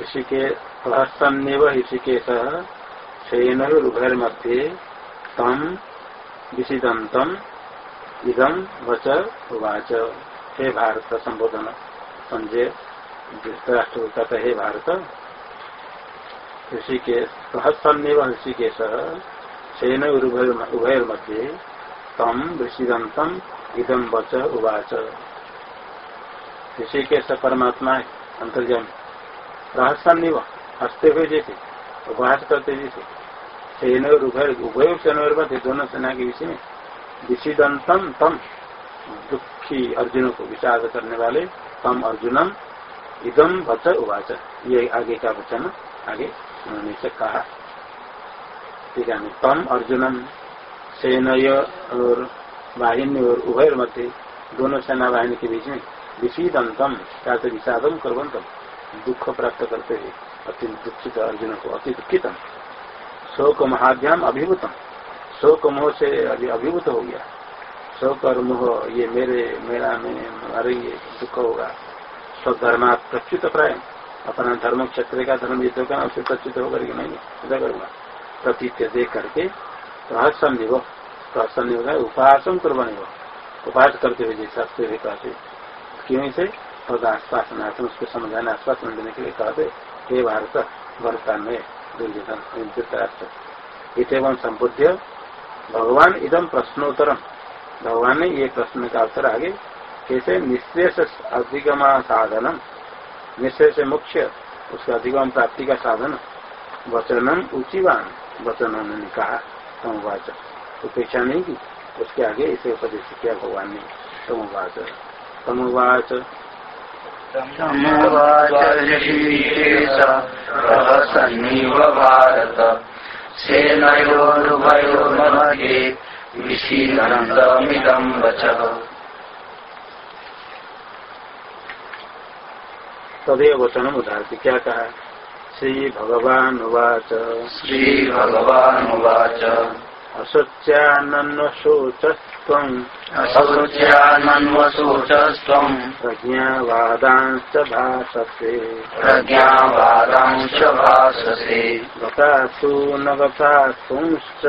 C: ऋषिके रहसन्निव ऋषिकेश सेनयोरुभयोर्मध्ये तम विषिदंतम इदम वच उवाच। हे भारत, संबोधन। संजय, धृतराष्ट्र हे भारत। ऋषिकेश सहसन्निव ऋषिकेश। सेन उभय तम ऋषिदंतम इदम वच उवाच। ऋषिकेश परमात्मा है अंतर्जन रहसन्निव हँसते हुए जैसे, उपहास करते जैसे। सेन और उभय उभय सेन मध्य दोनों सेना के विषय में विषिदंतम तम दुखी अर्जुन को विषाद करने वाले तम अर्जुनम इदम वच उवाच। ये आगे का वचन आगे उन्होंने से कहा। ठीक है तम अर्जुनम सेनय और वाहिनी और उभय मध्य दोनों सेना वाहिनी के बीच में विषीदंतम क्या विषादम करवंतम, दुख प्राप्त करते हुए अति दुखित अर्जुन को, अति दुखितम। शोक महाभ्याम अभिभूतम। शोक मोह से अभी अभिभूत हो गया। शोक और मोह, ये मेरे, मेरा, में अरे ये दुख होगा। स्वधर्मा प्रच्युत प्राय। अपना धर्म क्षेत्र का धर्म युद्ध का, उसे प्रच्युत होकर के नहीं युद्ध करूँगा। प्रतीत्य देख करके प्रहसन रहसन्निव रहसन्निव का उपहासम कुर्बानी हो उपहास करते हुए जैसे हुए कहते क्यों इसे? आश्वासन उसको समझाने आश्वासन देने के लिए कहते हे भारत वर्तमान में इतम संबुद्ध भगवान इदम प्रश्नोत्तरम भगवान ने ये प्रश्न का उत्तर आगे कैसे निश्रेष अधिगमा साधनम निश्रेष मुख्य उसका अधिगम प्राप्ति का साधन, वचनम उचिवान वचन उन्होंने कहा तमुवाच उपेक्षा नहीं की, उसके आगे इसे उपदेश किया भगवान ने तमुवाच
A: समुवाच प्रहसन्निव भारत। वचः।
C: तदेव वचनम उदाहरती क्या कहा? श्री भगवान उवाच
A: श्रीभगवानुवाच।
C: असोच्यानन्वशोचस्त्वम्
A: असोच्यानन्वशोचस्त्वम्
C: प्रज्ञावादांश्च भाषसे
A: प्रज्ञावादांश भाससे।
C: गतासु न गतासूंश्च।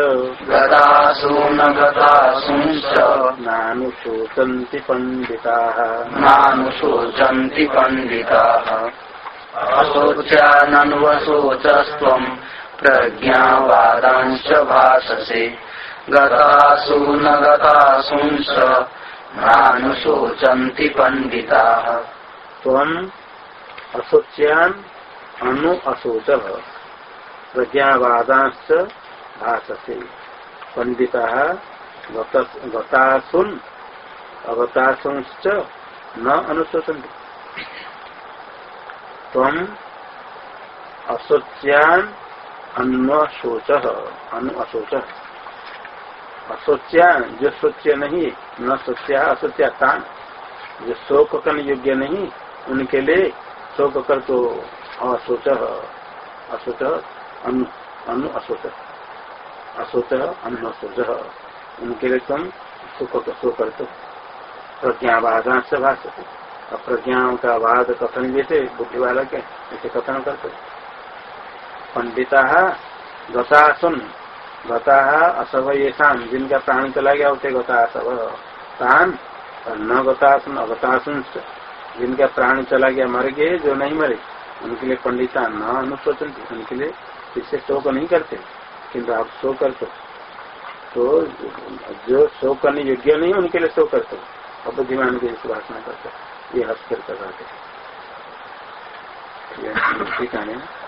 A: गतासु न गतासूंश्च।
C: नानुशोचन्ति पण्डिताः।
A: नानुशोचन्ति पण्डिताः। असोच्यानन्वशोचस्त्वम् प्रज्ञावादांश्च भाससे। गतासु न गतासूंश्च नानुशोचन्ति पण्डिताः।
C: असोच्यान् अनु अशोच प्रज्ञावादांश्च भाषसे पण्डिताः गत- गतासुन् अगतासूंश्च न अनुशोचन्ति त्वम् असोच्यान् अन्वशोच अनु असोच्या जो सोच्य नहीं, न सोच्या असोच्या तान। जो शोक करने योग्य नहीं, उनके लिए शोक कर तो असोच असोच, अनु अनु असोच। असोच, अनु असोच। उनके लिए तुम सुख शोक कर तो प्रज्ञावादा से भाषते और प्रज्ञाओं का वाद कथन जैसे बुद्धि वाला के ऐसे कथन करते पंडिता गता सुन गता असव ये शाम जिनका प्राण चला गया, उसे गता असव। तान न गतासुन, अगतासुन जिनका प्राण चला गया, मर गए, जो नहीं मरे, उनके लिए पंडिता न अनुशोचन, उनके लिए इससे शोक नहीं करते। किंतु आप शो करते तो जो शो करने योग्य नहीं, उनके लिए शो करते अबुद्धिमान के भाषण करते ये हस्त कर ठीक है।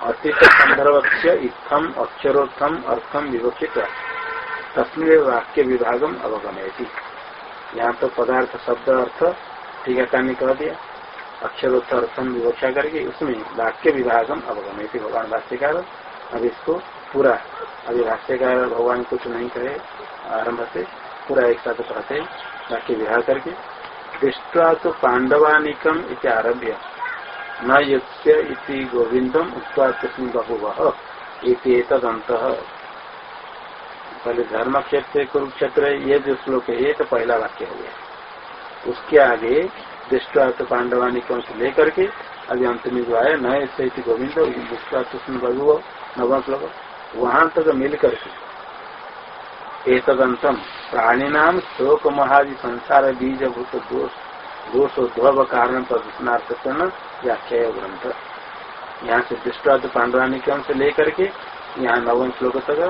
C: अतीत संदर्भ से इत्थम, अक्षरोत्थम, अर्थम विवक्षित। तस्वीर वाक्य विभागम अवगमयती। यहाँ तो पदार्थ, शब्द, अर्थ टीकाकार ने कह दिया। अक्षरोत्थ, अर्थम विवक्षा करके उसमें वाक्य विभागम अवगमयती, भगवान भाष्यकार। अब इसको पूरा अभी भाष्यकार भगवान कुछ नहीं करे आरंभ से पूरा एक साथ कहते वाक्य विभाग करके। दृष्टा तो पांडवानिकम इत्यारभ्य न युत्य गोविंदम उत्वा तस्मिन बहुव तदंत पहले धर्म क्षेत्र कुरुक्षेत्र ये जो श्लोक है, ये तो पहला वाक्य हो गया। उसके आगे दृष्टा तो पांडवानिकम से लेकर के अभी अंत में जो आया नए से गोविंद तस्मिन बहुव नवा श्लोक। वहाँ तक मिल करके एतदंतम प्राणी नाम शोक महादि संसार बीज भूत दोष, दोषोद्भव कारण प्रदूषणार्थ व्याख्या ग्रंथ। यहाँ से दृष्टार्थ पांडवानिकम से लेकर के यहाँ नवम श्लोक तक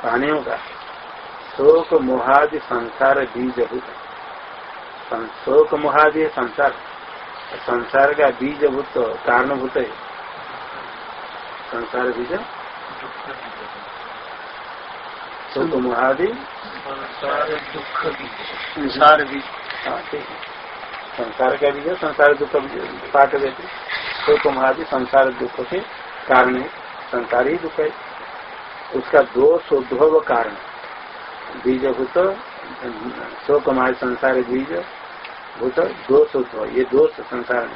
C: प्राणियों का शोक मोहादि संसार बीज भूत। शोक मोहादि संसार। संसार का बीज भूत कारणभूत है। संसार बीज? शोक मोहादि?
A: संसार भी
C: हाँ ठीक है। संसार का बीज संसार दुख पाठ देते शोक महादि संसार दुख के कारण है, संसार ही दुख है। उसका दोष उद्भव कारण। बीज भूत शोक महादि संसार बीज भूत दोष उद्भव ये दोष संसार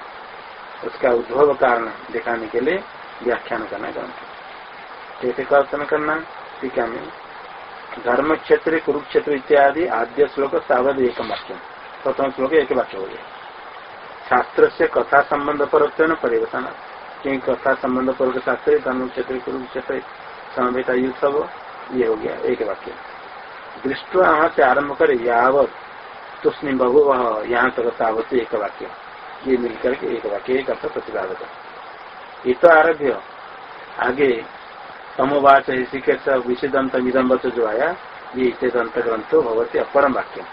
C: उसका उद्भव कारण दिखाने के लिए व्याख्यान करना ग्रंथ कैसे कर्तन करना? टीका में। धर्म क्षेत्र, कुरुक्षेत्र इत्यादि आद्य श्लोक सावध एक वाक्य प्रथम श्लोक एक वाक्य हो गया शास्त्र से कथा संबंध पर परिवर्तन। क्योंकि कथा संबंध पर शास्त्र धर्म क्षेत्र कुरुक्षेत्र समवेता युत्सव ये हो गया, एक वाक्य। दृष्ट वहाँ से आरंभ करे, यावत तुष्णि बहु वह यहाँ तक तावत एक वाक्य। ये मिलकर के एक वाक्य, एक अर्थ प्रतिपादक ये तो आरभ्य, आगे तमोवाच ऋषिकेश विषिदंत विदम्बत जो आया, ये इसे दंत ग्रंथो भगवती अपरम वाक्य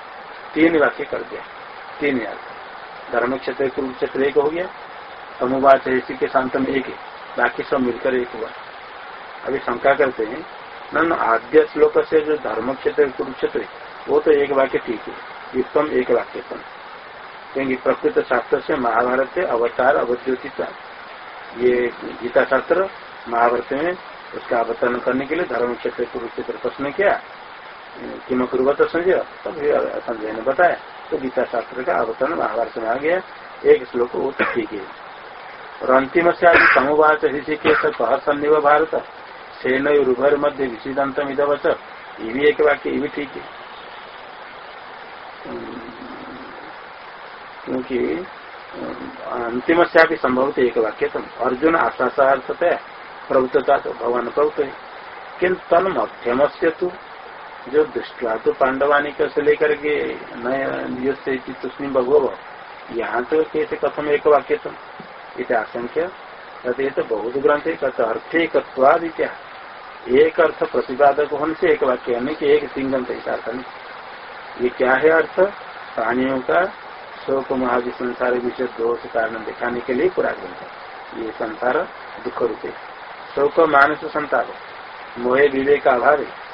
C: तीन वाक्य कर दिया। तीन अर्थ धर्म क्षेत्र कुरुक्षेत्र एक हो गया। तमुवाच ऋषि के शांत में एक है। बाकी सब मिलकर एक हुआ। अभी शंका करते हैं न आद्य श्लोक से जो धर्म क्षेत्र कुरुक्षेत्र वो तो एक वाक्य ठीक है। उत्तम एक वाक्य क्योंकि प्रकृत शास्त्र से महाभारत से अवतार अवद्योतिता ये गीता शास्त्र महाभारत में उसका अवतरण करने के लिए धर्म क्षेत्र कुरुक्षेत्र प्रश्न किया। किम कुरुवत संजय तब संजय ने बताया। तो गीता शास्त्र का अवतरण महाभारत में आ गया। एक श्लोक वो तो ठीक है। और अंतिम से आज समुवाच ऋषि के कह सन्निव भारत। सेन उभर मध्य विषिदंत इधवच ये भी एक वाक्य ये भी ठीक है। क्योंकि अंतिम से भी संभव एक वाक्य तुम अर्जुन आशा अर्थता प्रभुत्वता तो भगवान प्रभुत्व है। किन्तु तन मध्यम से तू जो दृष्टवा तो पांडवानिक से लेकर के से तुष्णी भगव यहाँ तो कैसे कथम एक वाक्य तुम इत आशंक्य तो बहुत ग्रंथ है अर्थ एक क्या? एक अर्थ प्रतिपादक होने से एक वाक्य यानी कि एक सिंगम ऐसा अर्थ नहीं ये क्या है अर्थ? प्राणियों का शोक, महादि संसार विषय दोष कारण दिखाने के लिए पूरा ग्रंथ ये संसार दुख रूप। शोक, मानस, संताप। मोहे, विवेक अभाव है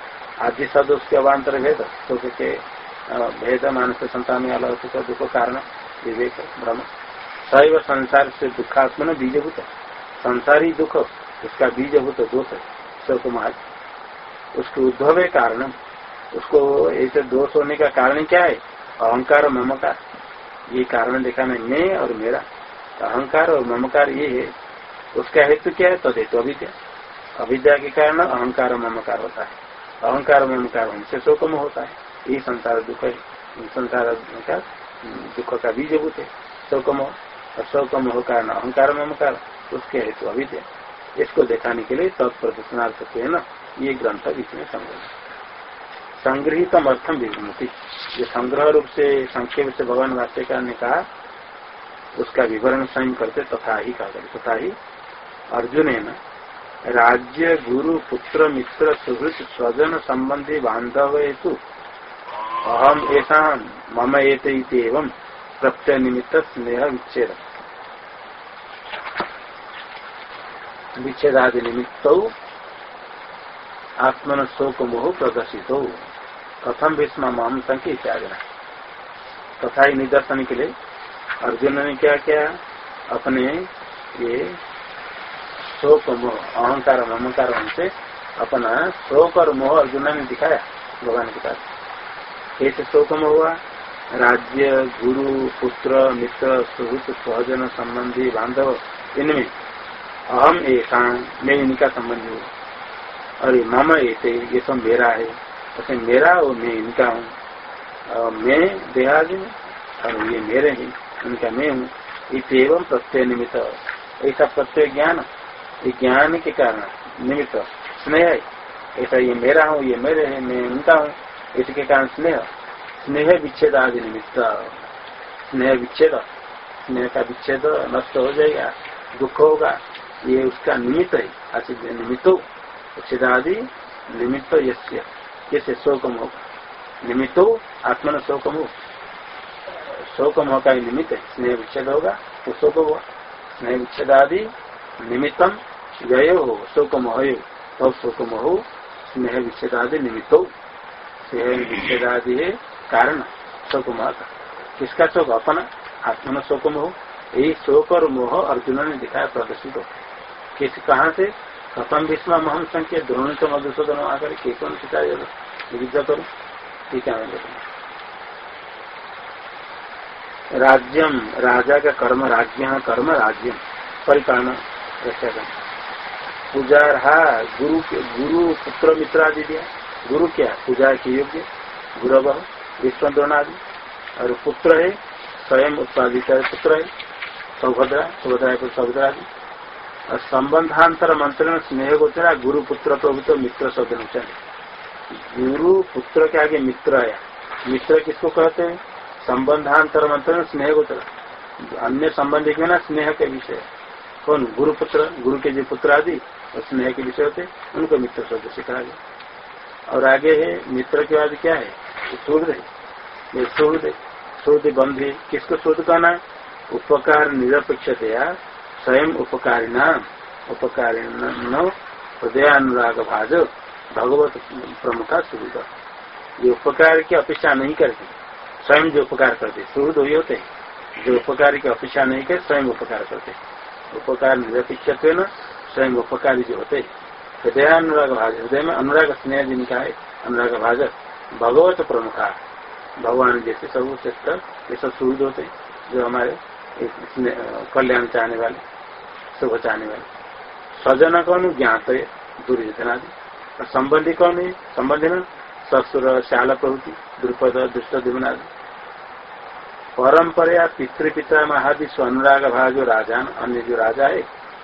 C: शब्द उसके अवान्तर भेद सुख के भेद, मानस संतान में अलग दुख कारण, विवेक, भ्रम। सैव संसार से दुखात्मन बीजभूत। संसारी दुख, उसका बीजभूत दोष शोक महाज उसके उद्भव है कारण, उसको ऐसे दोष होने का कारण क्या है? अहंकार और ममकार। ये कारण दिखाना मैं और मेरा। तो अहंकार और ममकार ये है, उसका हेतु क्या है? तो हेतु अविद्या। अविद्या के कारण अहंकार और ममकार होता है। अहंकार ममकार होने से शोकम होता है। ये संसार दुख है। संसार का दुख का बीज होते शोक मोह और शोक मोह कारण अहंकार ममकार उसके हेतु अविद्या इसको दिखाने के लिए तत्प्रदर्शनार्थ है ना ये ग्रंथ इसमें संग्रह संग्रहित अर्थम विभूति। जो संग्रह रूप से, संक्षेप से भगवान भाष्यकार ने कहा, उसका विवरण स्वयं करते तथा ही कहा तथा ही अर्जुन है ना राज्य गुरु पुत्र मित्र सुहृत स्वजन संबंधी बांधव हेतु। अहम ऐसा मम एत एवं प्रत्यय निमित्त स्नेह विच्छेद। विच्छेदादि निमित्त आत्मन शोक मोह प्रदर्शित। हो कथम भीष्म मम संख्य इत्यादि तथा निदर्शन के लिए अर्जुन ने क्या किया? अपने ये शोक मोह अहंकार, ममकार से अपना शोक और मोह अर्जुन ने दिखाया, भगवान के पास। कैसे शोक मोह हुआ? राज्य, गुरु, पुत्र, मित्र, सुहृत सहजन संबंधी, बांधव, इनमें अहम ऐसा मैं इनका संबंधी हूँ। और ये मम ऐसे ये सब मेरा है। ऐसे मेरा और मैं इनका हूँ। मैं देहादि और ये मेरे हैं। इनका मैं हूँ। एवं प्रत्यय निमित्त। ऐसा प्रत्यय ज्ञान ये ज्ञान के कारण, निमित्त स्नेह ऐसा ये मेरा हूँ, ये मेरे है, मैं उनका हूँ। इसके कारण स्नेह स्नेह विच्छेद आदि निमित्त। स्नेह विच्छेद, स्नेह का विच्छेद नष्ट हो जाएगा, दुख होगा। ये उसका निमित्त है असिद्ध निमित्त विच्छेद आदि निमित्त यसे शोकम होगा निमित्तो आत्मन शोकम हो। शोक मोह का निमित्त है, स्नेह विच्छेद होगा तो शोक हुआ। स्नेह विच्छेद आदि निमित्तम व्यय हो शोक मोह तो शोक मोह स्नेह विच्छेद आदि निमित्त। स्नेह विच्छेद आदि है कारण शोक मोह का किसका शोक? अपना। आत्मन शोक मोह यही शोक और मोह अर्जुन ने दिखाया, प्रदर्शित हो। किस कहा से? कथम विस्म महम संख्य, द्रोण तो मधुसूदन आकर के कौन सिखाया विद्या करो। ठीक है राज्यम, राजा का कर्म राज्य कर्म, राज्यम। परिपालन रक्षा कर पूजा रहा गुरु गुरु पुत्र मित्र आदि दिया। गुरु क्या? पूजा के योग्य, गुरव विश्व आदि और पुत्र है, स्वयं उत्पादित पुत्र है, सौभद्रा सौभद्रा सौभद्रा आदि और संबंधांतर मंत्र में स्नेह गोचरा, गुरु पुत्र प्रभुत्व, मित्र शब्द गुरु पुत्र के आगे मित्र आया मित्र किसको कहते हैं? संबंधांतर मंत्र में स्नेह गोचर। अन्य संबंधी के ना स्नेह के विषय। कौन? गुरु पुत्र, गुरु के जो पुत्र आदि और स्नेह के विषय होते, उनको मित्र शब्द सिखाया गया। और आगे है, मित्र के बाद क्या है? सूर्य है। सूर्य सूर्य बंधे किसको सूर्य कहना है? उपकार निरपेक्ष स्वयं उपकारी नाम उपकारी हृदयानुराग भाज, भगवत प्रमुखा सुविधा। ये उपकार की अपेक्षा नहीं करते। स्वयं जो उपकार करते सुहृद वही होते जो उपकार की अपेक्षा नहीं करते, स्वयं उपकार करते। उपकार निरपेक्ष स्वयं उपकारी जो होते हृदय अनुराग भाज हृदय में अनुराग स्नेह जिनका है, अनुराग भाज भगवत प्रमुखा भगवान जैसे सब ये सब सुहृद होते जो हमारे कल्याण चाहने वाले शुभ चाहने वाले। स्वजन कौन ज्ञात है, दुर्योधनादि। और संबंधी कौन है संबंधी न, ससुर, श्याल प्रभृति, द्रुपद, दुष्ट दिवनादि परंपरा पितृपिता महाविश्व अनुराग भाग जो राजा अन्य जो राजा है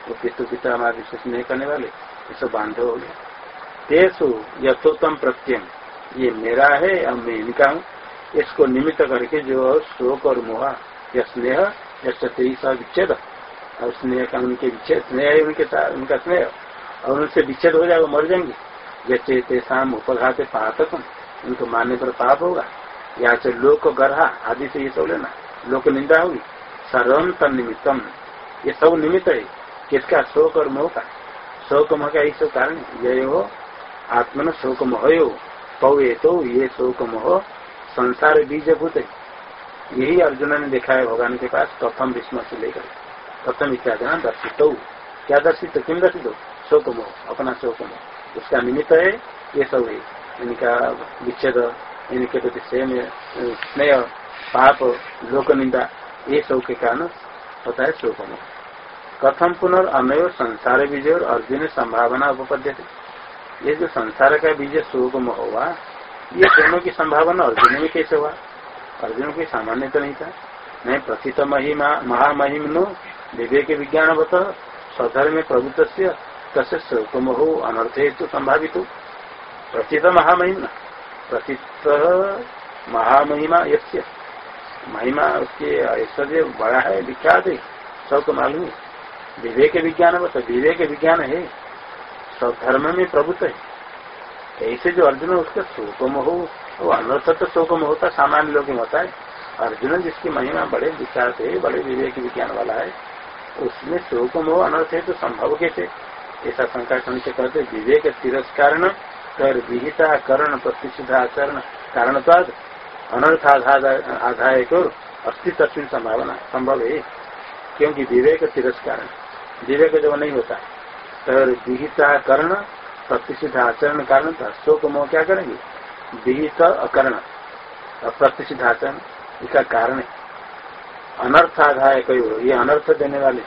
C: वो पितृपिता महाविश्व स्नेह करने वाले? ये सब बांधव हो गया तेसु यथोत्तम प्रत्यय ये मेरा है और मैं इनका हूँ। इसको निमित्त करके जो शोक और मोहा, या स्नेह, या विच्छेद। और स्नेह का उनके विच्छेद, स्नेह है उनके साथ, उनका स्नेह। और उनसे विच्छेद हो जाएगा मर जाएँगे। जैसे तेसाम उपघाते पातक उनको मारने पर पाप होगा। या से लोक गर्हा आदि से ये सब लेना। लोक निंदा होगी। सर्वम तन निमित्तम ये सब निमित्त है। किसका? शोक और मोह का। शोक मोह का सब कारण ये हो आत्मन शोक मोह पवे तो ये शोक मोह संसार बीज भूत है। यही अर्जुन ने देखा है भगवान के पास प्रथम विस्म से लेकर। प्रथम इत्यादि दर्शित। हो क्या दर्शित? किम दर्शित? हो शोक मोह, अपना शोक मोह। उसका निमित्त है, ये सब है। इनका विच्छेद, इनके प्रति स्नेह, पाप लोक निंदा ये सब के कारण होता है शोक मोह। कथम पुनर् संसार विजय और अर्जुन संभावना उपपद्य ये जो संसार का शोक मोह हुआ, ये दोनों की संभावना अर्जुन में कैसे हुआ? अर्जुन कोई सामान्य तो नहीं था। नहीं प्रथित महिमा महामहिम नो विवेक विज्ञान बत स्वधर्म प्रभुत तसे शोकमो अनर्थ हेतु संभावित। हो प्रथित महामहिम, प्रथित महामहिमा यस्य। महिमा उसके ऐश्वर्य बड़ा है, विख्यात है, सबको मालूम है। विवेक विज्ञान बता विवेक विज्ञान है। सब धर्म में प्रभुत्व है। ऐसे जो अर्जुन उसका शोकम हो, वो अनर्थ तो शोकम होता, सामान्य लोग में होता है। अर्जुन जिसकी महिमा बड़े विचार से, बड़े विवेक विज्ञान वाला है, उसमें शोकम हो, अनर्थ है तो संभव कैसे? ऐसा शंका से कहते विवेक तिरस्कार कर विहिता करण प्रतिष्ठित आचरण। कारण अनर्थ आधाय कर संभावना, संभव है। क्योंकि विवेक तिरस्कार विवेक जब नहीं होता तो विहिता कर्ण प्रतिष्ठित आचरण कारण था शोक मोह क्या करेंगे? विहित अकर्ण प्रतिष्ठित आचरण, इसका कारण है। अनर्थ आधाय कोई ये अनर्थ देने वाले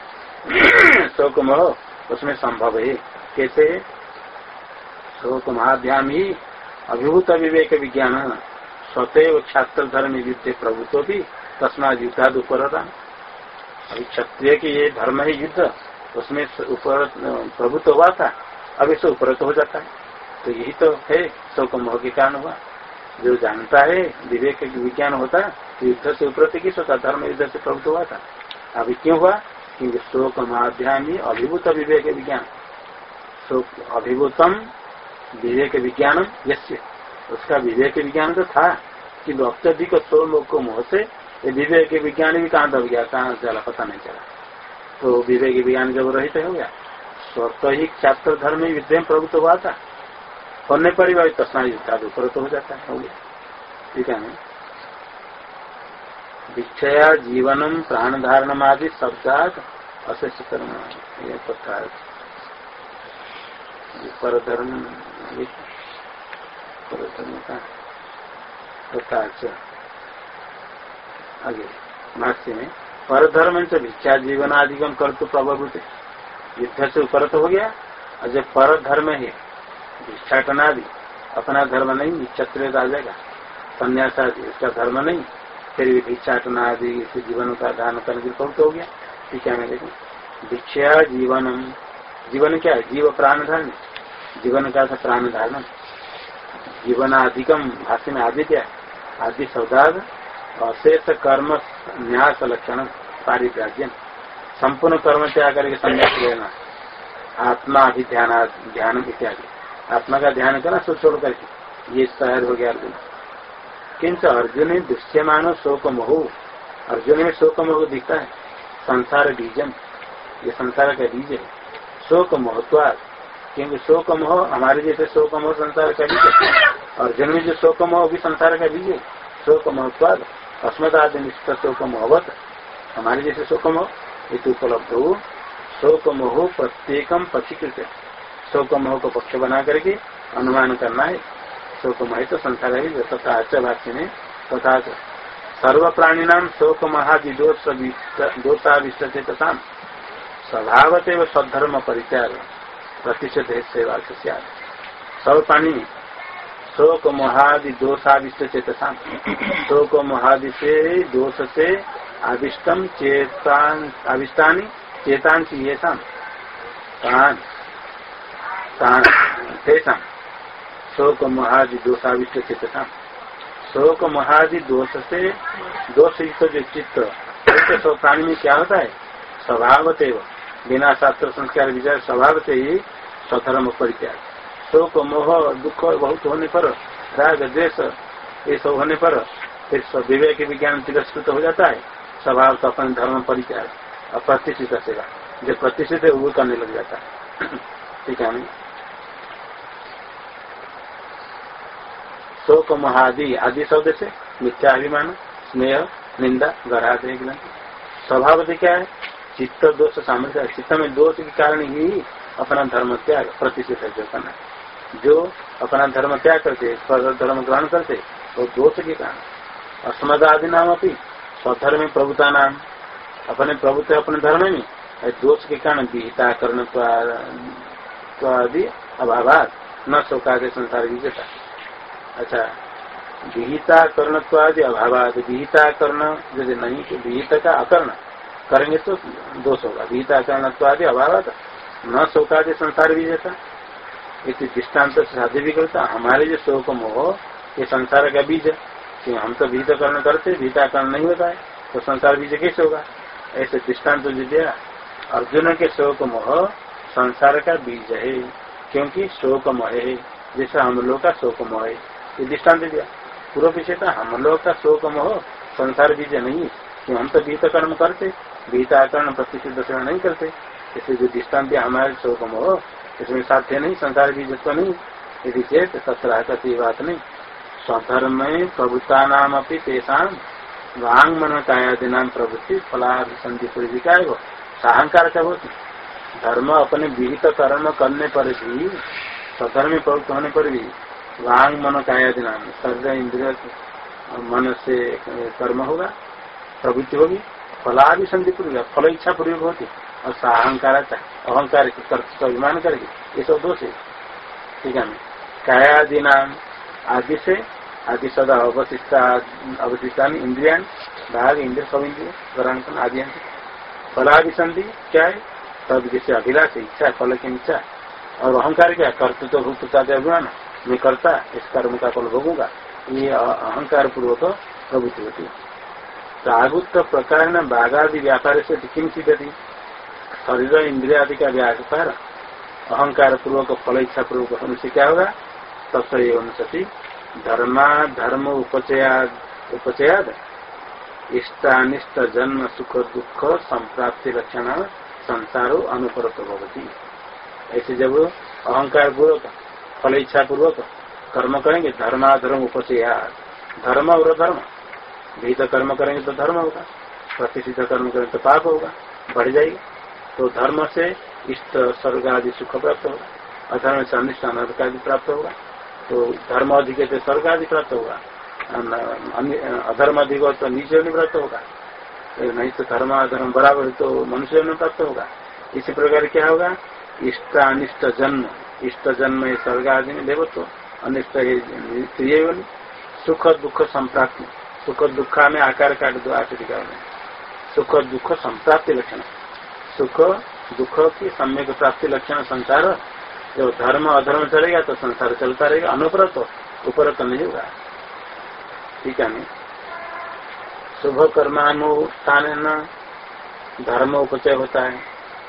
C: शोक मोह, उसमें संभव है। कैसे शोक महाध्याम ही अभिभूत विवेक विज्ञान, स्वतः छात्र धर्म युद्ध प्रभुत्व भी तस्मा युद्धाद उपरता अभी क्षत्रिय की ये धर्म है युद्ध। उसमें ऊपर प्रभुत्व हुआ था, अब इसे ऊपर तो हो जाता है। तो यही तो है, शोक मोह के कारण हुआ। जो जानता है, विवेक विज्ञान होता है युद्ध से ऊपर किस होता, धर्म युद्ध से प्रभुत्व हुआ था। अभी क्यों हुआ? क्योंकि शोक माध्यामी अभिभूत विवेक विज्ञान। शोक अभिभूतम विवेक विज्ञान यश्य उसका विवेक विज्ञान तो था कि अत्यधिक सौ लोग को मोह से विवेक विज्ञान भी कहाँ दब गया, कहाँ चला पता नहीं चला। तो विवेक विज्ञान जब रहित हो गया, स्वतः ही छात्र धर्म ही विद्या प्रभुत्व हुआ था। होने पर ही तस्ना युद्धा ऊपर तो हो जाता है, हो गया। ठीक है भिक्षया जीवनम प्राण धारण आदि शब्दात अशेष कर्म ये पर धर्म पर धर्म का तथा आगे में। पर धर्म से भिक्षा जीवन आदिगम कर तो प्रभावित युद्ध से ऊपर तो हो गया, और जब पर धर्म है भिक्षाटन आदि अपना धर्म नहीं क्षत्रिय आ जाएगा। संन्यास आदि उसका धर्म नहीं, फिर भी भिक्षाटन आदि से जीवन का दान करने की प्रवृत्त हो गया। ठीक है मैं देखो भिक्षा जीवनम। जीवन क्या है? जीव प्राण धर्म जीवन का था प्राण धारण जीवन अधिकम भाष्य में आदि क्या आदि शब्दार्थ अशेष कर्म न्यास लक्षण पारिप्राज्य संपूर्ण कर्म त्याग करके संन्यास लेना। आत्मा भी ध्यान ध्यान इत्यादि आत्मा का ध्यान करना, सो छोड़ करके। ये शहर हो गया अर्जुन। किंच अर्जुन दृश्यमान शोक मोह अर्जुन में शोक मोह दिखता है। संसार बीजन ये संसार का बीज है। शोक मोहत्वाद क्योंकि शोक मोह हमारे जैसे शोक मोह संसार का बीज है। अर्जुन में जो शोक मोह भी संसार का बीज है। शोक मोहत्वाद अस्मदादि निष्ठ शोक मोहवत हमारे जैसे शोक मोह ये उपलब्ध हो शोक मोह प्रत्येकम पक्षीकृत शोक मोह को पक्ष बना करके अनुमान करना है शोक मोह तो संसार ही तथा अच्छा भाष्य में तथा सर्व प्राणी नाम शोक महादिदोष दोषाविष्ट तथा स्वभावत स्वधर्म परित्याग प्रतिशत है सेवा सर्व प्राणी शोक मोहादि दोषाविष्ट चेतसा शोक मोहादि से दोष से आविष्टम चेतान आविष्टानी चेतान की ये तेषा शोक मोहादि दोषाविष्ट चेतसा शोक मोहादि दोष से दोष युक्त जो चित्त तो प्राणी में क्या होता है? स्वभावत बिना शास्त्र संस्कार विचार स्वभाव से ही स्वधर्म परित्याग। शोक मोह दुख बहुत होने पर, राग, द्वेष, ये सब होने पर, फिर विवेक विज्ञान तिरस्कृत हो जाता है। स्वभाव तो अपने धर्म परिचय और प्रतिष्ठित सेवा जो प्रतिष्ठित है, वो करने लग जाता है। ठीक है शोक महादि आदि शब्द से मिथ्या अभिमान, स्नेह, निंदा गराध स्वभाव क्या है? चित्त, दोष, सामर्थ्य। चित्त में दोष के कारण ही अपना धर्म त्याग, प्रतिष्ठित जो करना है। जो अपना धर्म त्याग करते धर्म ग्रहण करते वो दोष के कारण। अस्मद आदि नाम अपनी स्वधर्म प्रभुता नाम। अपने प्रभुत्व, अपने धर्म में दोष के कारण विहिता कर्ण आदि अभाव न शोका के संसार विजेता। अच्छा विहिता कर्णत्वादि अभाव विहिता कर्ण यदि नहीं तो विहित का अकर्ण। करेंगे तो दोष होगा। विहिता कर्णत्वादि अभाव न शोकादि संसार भी जैसा इस दृष्टांत साध्य भी करता हमारे जो शोक मोह ये संसार का बीज है। हम तो विहित कर्ण करते विहिता कर्ण नहीं होता है। तो संसार बीज कैसे होगा? ऐसे दृष्टांत जो दिया, अर्जुन के शोक मोह संसार का बीज है। क्योंकि शोक मोह है, जैसा हम लोग का शोक मोह है। ये दृष्टांत दिया। पूर्व पीछे था, हम लोग का शोक मोह संसार बीज नहीं। कि हम तो बीत कर्म करते प्रतिष्ठित दर्शन नहीं करते। इसलिए जो दृष्टांत हमारे शोक मोह इसमें साध्य नहीं, संसार बीज तो नहीं। यदि चेत सत्रह कति बात नहीं। स्वधर्म प्रभुता नाम अपनी तेषा वांग मन कायादि नाम प्रवृत्ति फला संधि पूर्विका है वो। साहंकार का होती धर्म अपने विहित कर्म करने पर भी, स्वधर्म प्रवृत्त होने पर भी वांग मन कायादि नाम शरीर इंद्रिय, मन से कर्म होगा, प्रवृत्ति होगी फलादि संधि पूर्व फल इच्छा पूर्वक होती और अहंकार की कर्तृत्व अभिमान करेगी ये सब दोष है। ठीक है कायादि नाम आदि से, आदि सदा अवशिष्टा अवशिष्टा इंद्रिया भाग इंद्रिय सब इंद्रिय ग्रहण आदि फलादि संधि क्या है? तब जैसे अभिलाष इच्छा, फल की इच्छा। और अहंकार क्या? कर्तृत्व भूतता अभिमान मैं करता इस कर्म का फल भोगूँगा। ये अहंकार पूर्वक प्रवृत्ति होती है। प्रागुत प्रकार न बाघादि व्यापार से किम सिद्धति शरीर इंद्रिया आदि का व्यापार अहंकार पूर्वक फल इच्छा पूर्वक होने से क्या होगा तत्व एवं सती धर्मा धर्म उपचयाद उपचयाद इष्टानिष्ट जन्म सुख दुख संप्राप्ति लक्षण संसारो अनुपरत भवती ऐसे जब अहंकार पूर्वक फल इच्छा पूर्वक कर्म करेंगे धर्माधर्म उपचयाद धर्म और धर्म विहित कर्म करेंगे तो धर्म होगा प्रतिष्ठित कर्म करेंगे तो पाप होगा बढ़ जाएगा तो धर्म से इष्ट स्वर्ग आदि सुख प्राप्त होगा। अधर्म से अनिष्ट अनर्थ आदि प्राप्त होगा। तो धर्म अधिक से स्वर्ग आदि प्राप्त होगा। अधर्म अधिक हो तो नीचे नहीं प्राप्त होगा। नहीं तो धर्म अधर्म बराबर तो मनुष्य में प्राप्त होगा। इसी प्रकार क्या होगा? इष्ट अनिष्ट जन्म। इष्ट जन्म स्वर्ग आदि में देवत्व। अनिष्ट सुख दुख संप्राप्ति। सुख दुख में आकार काट दो आचरिका में सुख दुख संप्राप्ति लक्षण। सुख, दुख की सम्यक प्राप्ति लक्षण संसार, जब धर्म अधर्म चलेगा तो संसार चलता रहेगा अनुपरत उपरत नहीं होगा। ठीक है नहीं? शुभ कर्मानुष्ठान धर्म उपचय होता है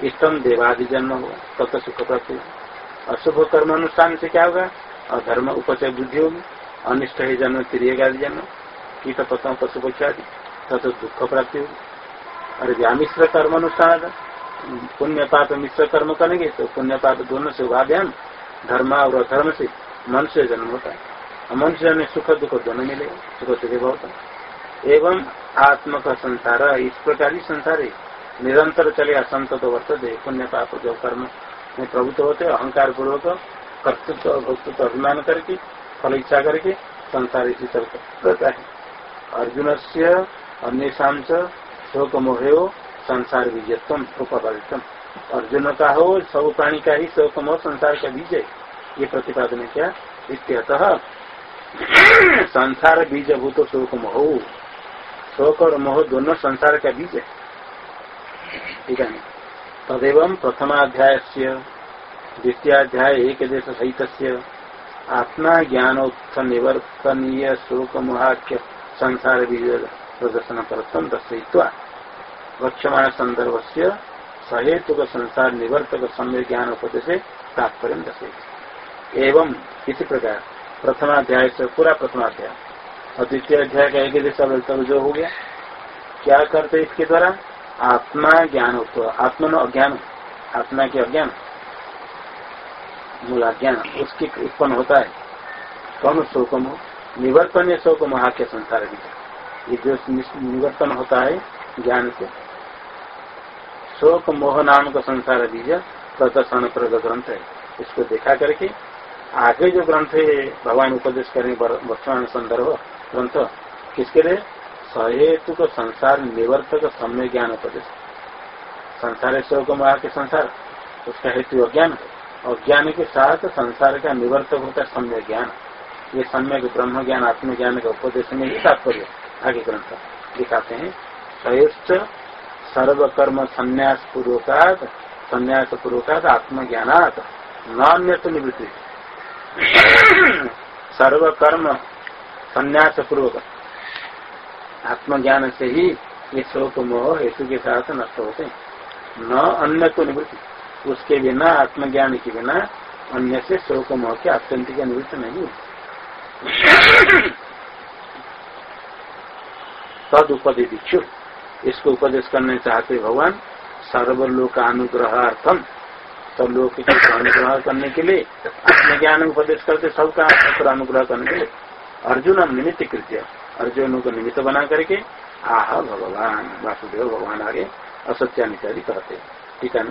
C: इष्टम देवादि जन्म होगा तब तो सुख प्राप्ति अशुभ कर्मानुष्ठान से क्या होगा? और धर्म उपचय बुद्धि होगी, अनिष्ट ही जन्म त्रियगादि जन्म, कीट पतंग, पशु पक्षी आदि तथा दुख प्राप्ति होगी। और व्यामिश्र कर्म अनुष्ठान पुण्य पाप मिश्र कर्म करेंगे तो पुण्य पाप दोनों से उपाध्यान धर्म और अधर्म से मनुष्य जन्म होता है। मनुष्य जन्म सुख दुख दोनों मिलेगा सुख से होता एवं आत्म का संसार इस प्रकार ही संसार है। निरंतर चलेगा संत तो वर्तते पुण्य पाप जो कर्म में प्रभुत्व होते अहंकार पूर्वक कर्तृत्व भक्तृत्व अभिमान करके फल इच्छा करके संसार इसी चलता रहता है। अर्जुन से अन्यषा शोक मोहे संसार बीजत्व उपादितम अर्जुन का हो, सब प्राणी का ही शोक मोह संसार का है ये प्रतिपादन क्या? इत्यतः संसार बीज भूत शोक मोह। शोक और मोह दोनों संसार का बीज है। ठीक है तदेव प्रथमाध्याय से द्वितीयाध्याय एक देश सहित आत्मा ज्ञानोत्थ निवर्तनीय शोक मोहाख्य संसार बीज प्रदर्शन परतम दर्शयित्वा। वक्षमाण संदर्भ से सहेतुक संसार निवर्तक सम्य ज्ञान उपदेश तात्पर्य दर्शे एवं इसी प्रकार। प्रथमाध्याय से पूरा प्रथमाध्याय। और द्वितीय अध्याय का एक दिशा देश जो हो गया। क्या करते इसके द्वारा? आत्मा ज्ञान आत्मा अज्ञान आत्मा के अज्ञान। मूल अज्ञान। उसकी उत्पन्न होता है। कौन शोकम हो। निवर्तन शोक महाख्य संसार भी ये जो निवर्तन होता है ज्ञान से शोक मोह नाम का संसार बीज प्रदर्शन प्रग ग्रंथ है। इसको देखा करके, आगे जो ग्रंथ है, भगवान उपदेश करें वर्तमान संदर्भ ग्रंथ, किसके लिए? सहेतु को संसार निवर्तक सम्य ज्ञान उपदेश। संसार है शोक मोह के संसार, उसका हेतु अज्ञान अज्ञान के साथ संसार का निवर्तक होता है सम्य ज्ञान। ये सम्यक ब्रह्म ज्ञान, आत्मज्ञान का उपदेश में ही तात्पर्य आगे ग्रंथ दिखाते हैं। सयुष्ट सर्वकर्म संन्यास पूर्वकात संन्यास पूर्वकात आत्मज्ञानात नान्य निवृत्ति सर्वकर्म संन्यास पूर्वक आत्मज्ञान से ही ये शोक मोह हेतु के साथ नष्ट होते न अन्य तो निवृत्ति उसके बिना, आत्मज्ञान के बिना अन्य से शोक मोह के आत्यंतिक निवृत्ति नहीं तद उपदे दीक्षु इसको उपदेश करने चाहते भगवान सर्वलोक अनुग्रहार्थम सब लोग के अनुग्रह करने के लिए आत्मज्ञान उपदेश करते सबका अनुग्रह करने के लिए अर्जुन निमित्त कृत्य। अर्जुन को निमित्त बना करके, आह भगवान, वासुदेव भगवान आगे असत्यानिचारी कहते ठीक है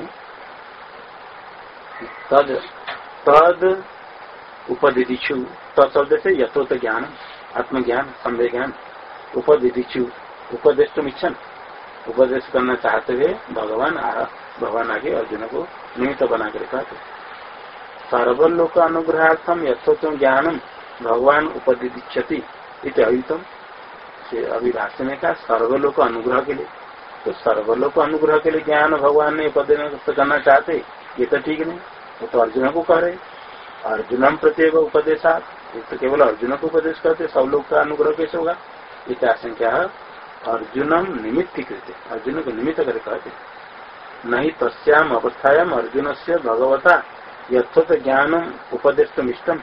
C: तद तद उपदिदिशु तत्शब्द से यथोत ज्ञान, आत्मज्ञान संदेह ज्ञान उपदिदिशु उपदेश इच्छन। उपदेश करना चाहते हुए भगवान भगवान आगे अर्जुन को निमित्त बना कर कहते सर्वलोक अनुग्रहार्थम यथोत्तम ज्ञानम भगवान उपदिच्छति इत अयुतम से अभी भाष्य में कहा, सर्वलोक अनुग्रह के लिए। तो सर्वलोक अनुग्रह के लिए ज्ञान भगवान ने उपदेश करना चाहते, ये तो ठीक नहीं। वो तो अर्जुन को कह रहे अर्जुनम प्रत्येक उपदेशा तो केवल अर्जुन को उपदेश करते, सब लोग का अनुग्रह कैसे होगा? ये आशंका है अर्जुनम निमित्त करते अर्जुन को निमित्त कर कहते नहीं तस्याम अवस्थायाम अर्जुन से भगवता यथोत ज्ञानम उपदेश इष्टम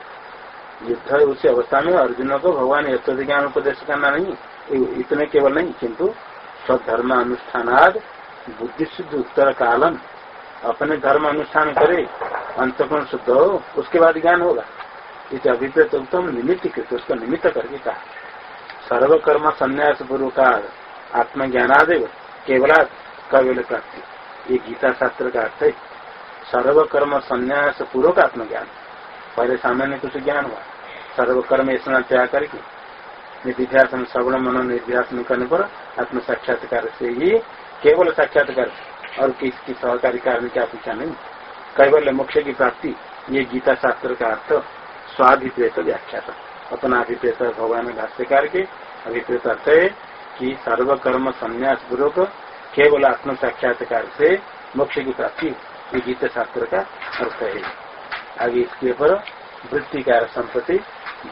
C: युद्ध उसी अवस्था में अर्जुन को भगवान यथोत ज्ञान उपदेश करना नहीं इतने केवल नहीं किंतु स्वधर्म अनुष्ठान बुद्धि शुद्ध उत्तर कालम, अपने धर्म अनुष्ठान करे अंतपुण शुद्ध हो, उसके बाद ज्ञान होगा। इसे अभिप्रेत उत्तम निमित्त कृत, उसका निमित्त करके कहा। सर्वकर्म संन्यास पूर्वकार आत्मज्ञानादेव केवला कविल प्राप्ति। ये गीता शास्त्र का अर्थ है, सर्वकर्म संन्यास पूर्वक आत्मज्ञान। पहले सामान्य कुछ ज्ञान हुआ। सर्वकर्म स्नान त्याग करके, निधिध्यासन श्रवण मनो निर्ध्यासन करने पर आत्म साक्षात्कार से ही केवल साक्षात्कार और किसकी सहकारी कारण की अपेक्षा नहीं। कैवल्य मोक्ष की प्राप्ति, ये गीता शास्त्र का अर्थ स्वाभिप्रेत व्याख्या था। अपना अभिप्रेत भगवान भाष्यकार के अभिप्रेत अर्थ है कि सर्वकर्म संन्यास पूर्वक केवल आत्म साक्षात्कार से मोक्ष की प्राप्ति ये गीता शास्त्र का अर्थ है। आगे इसके ऊपर वृत्तिकार संपत्ति,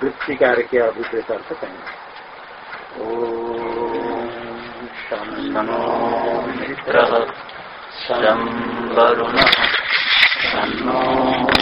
C: वृत्तिकार के अभिप्रेत अर्थ कहेंगे।
D: मित्र वरुणः शन्नो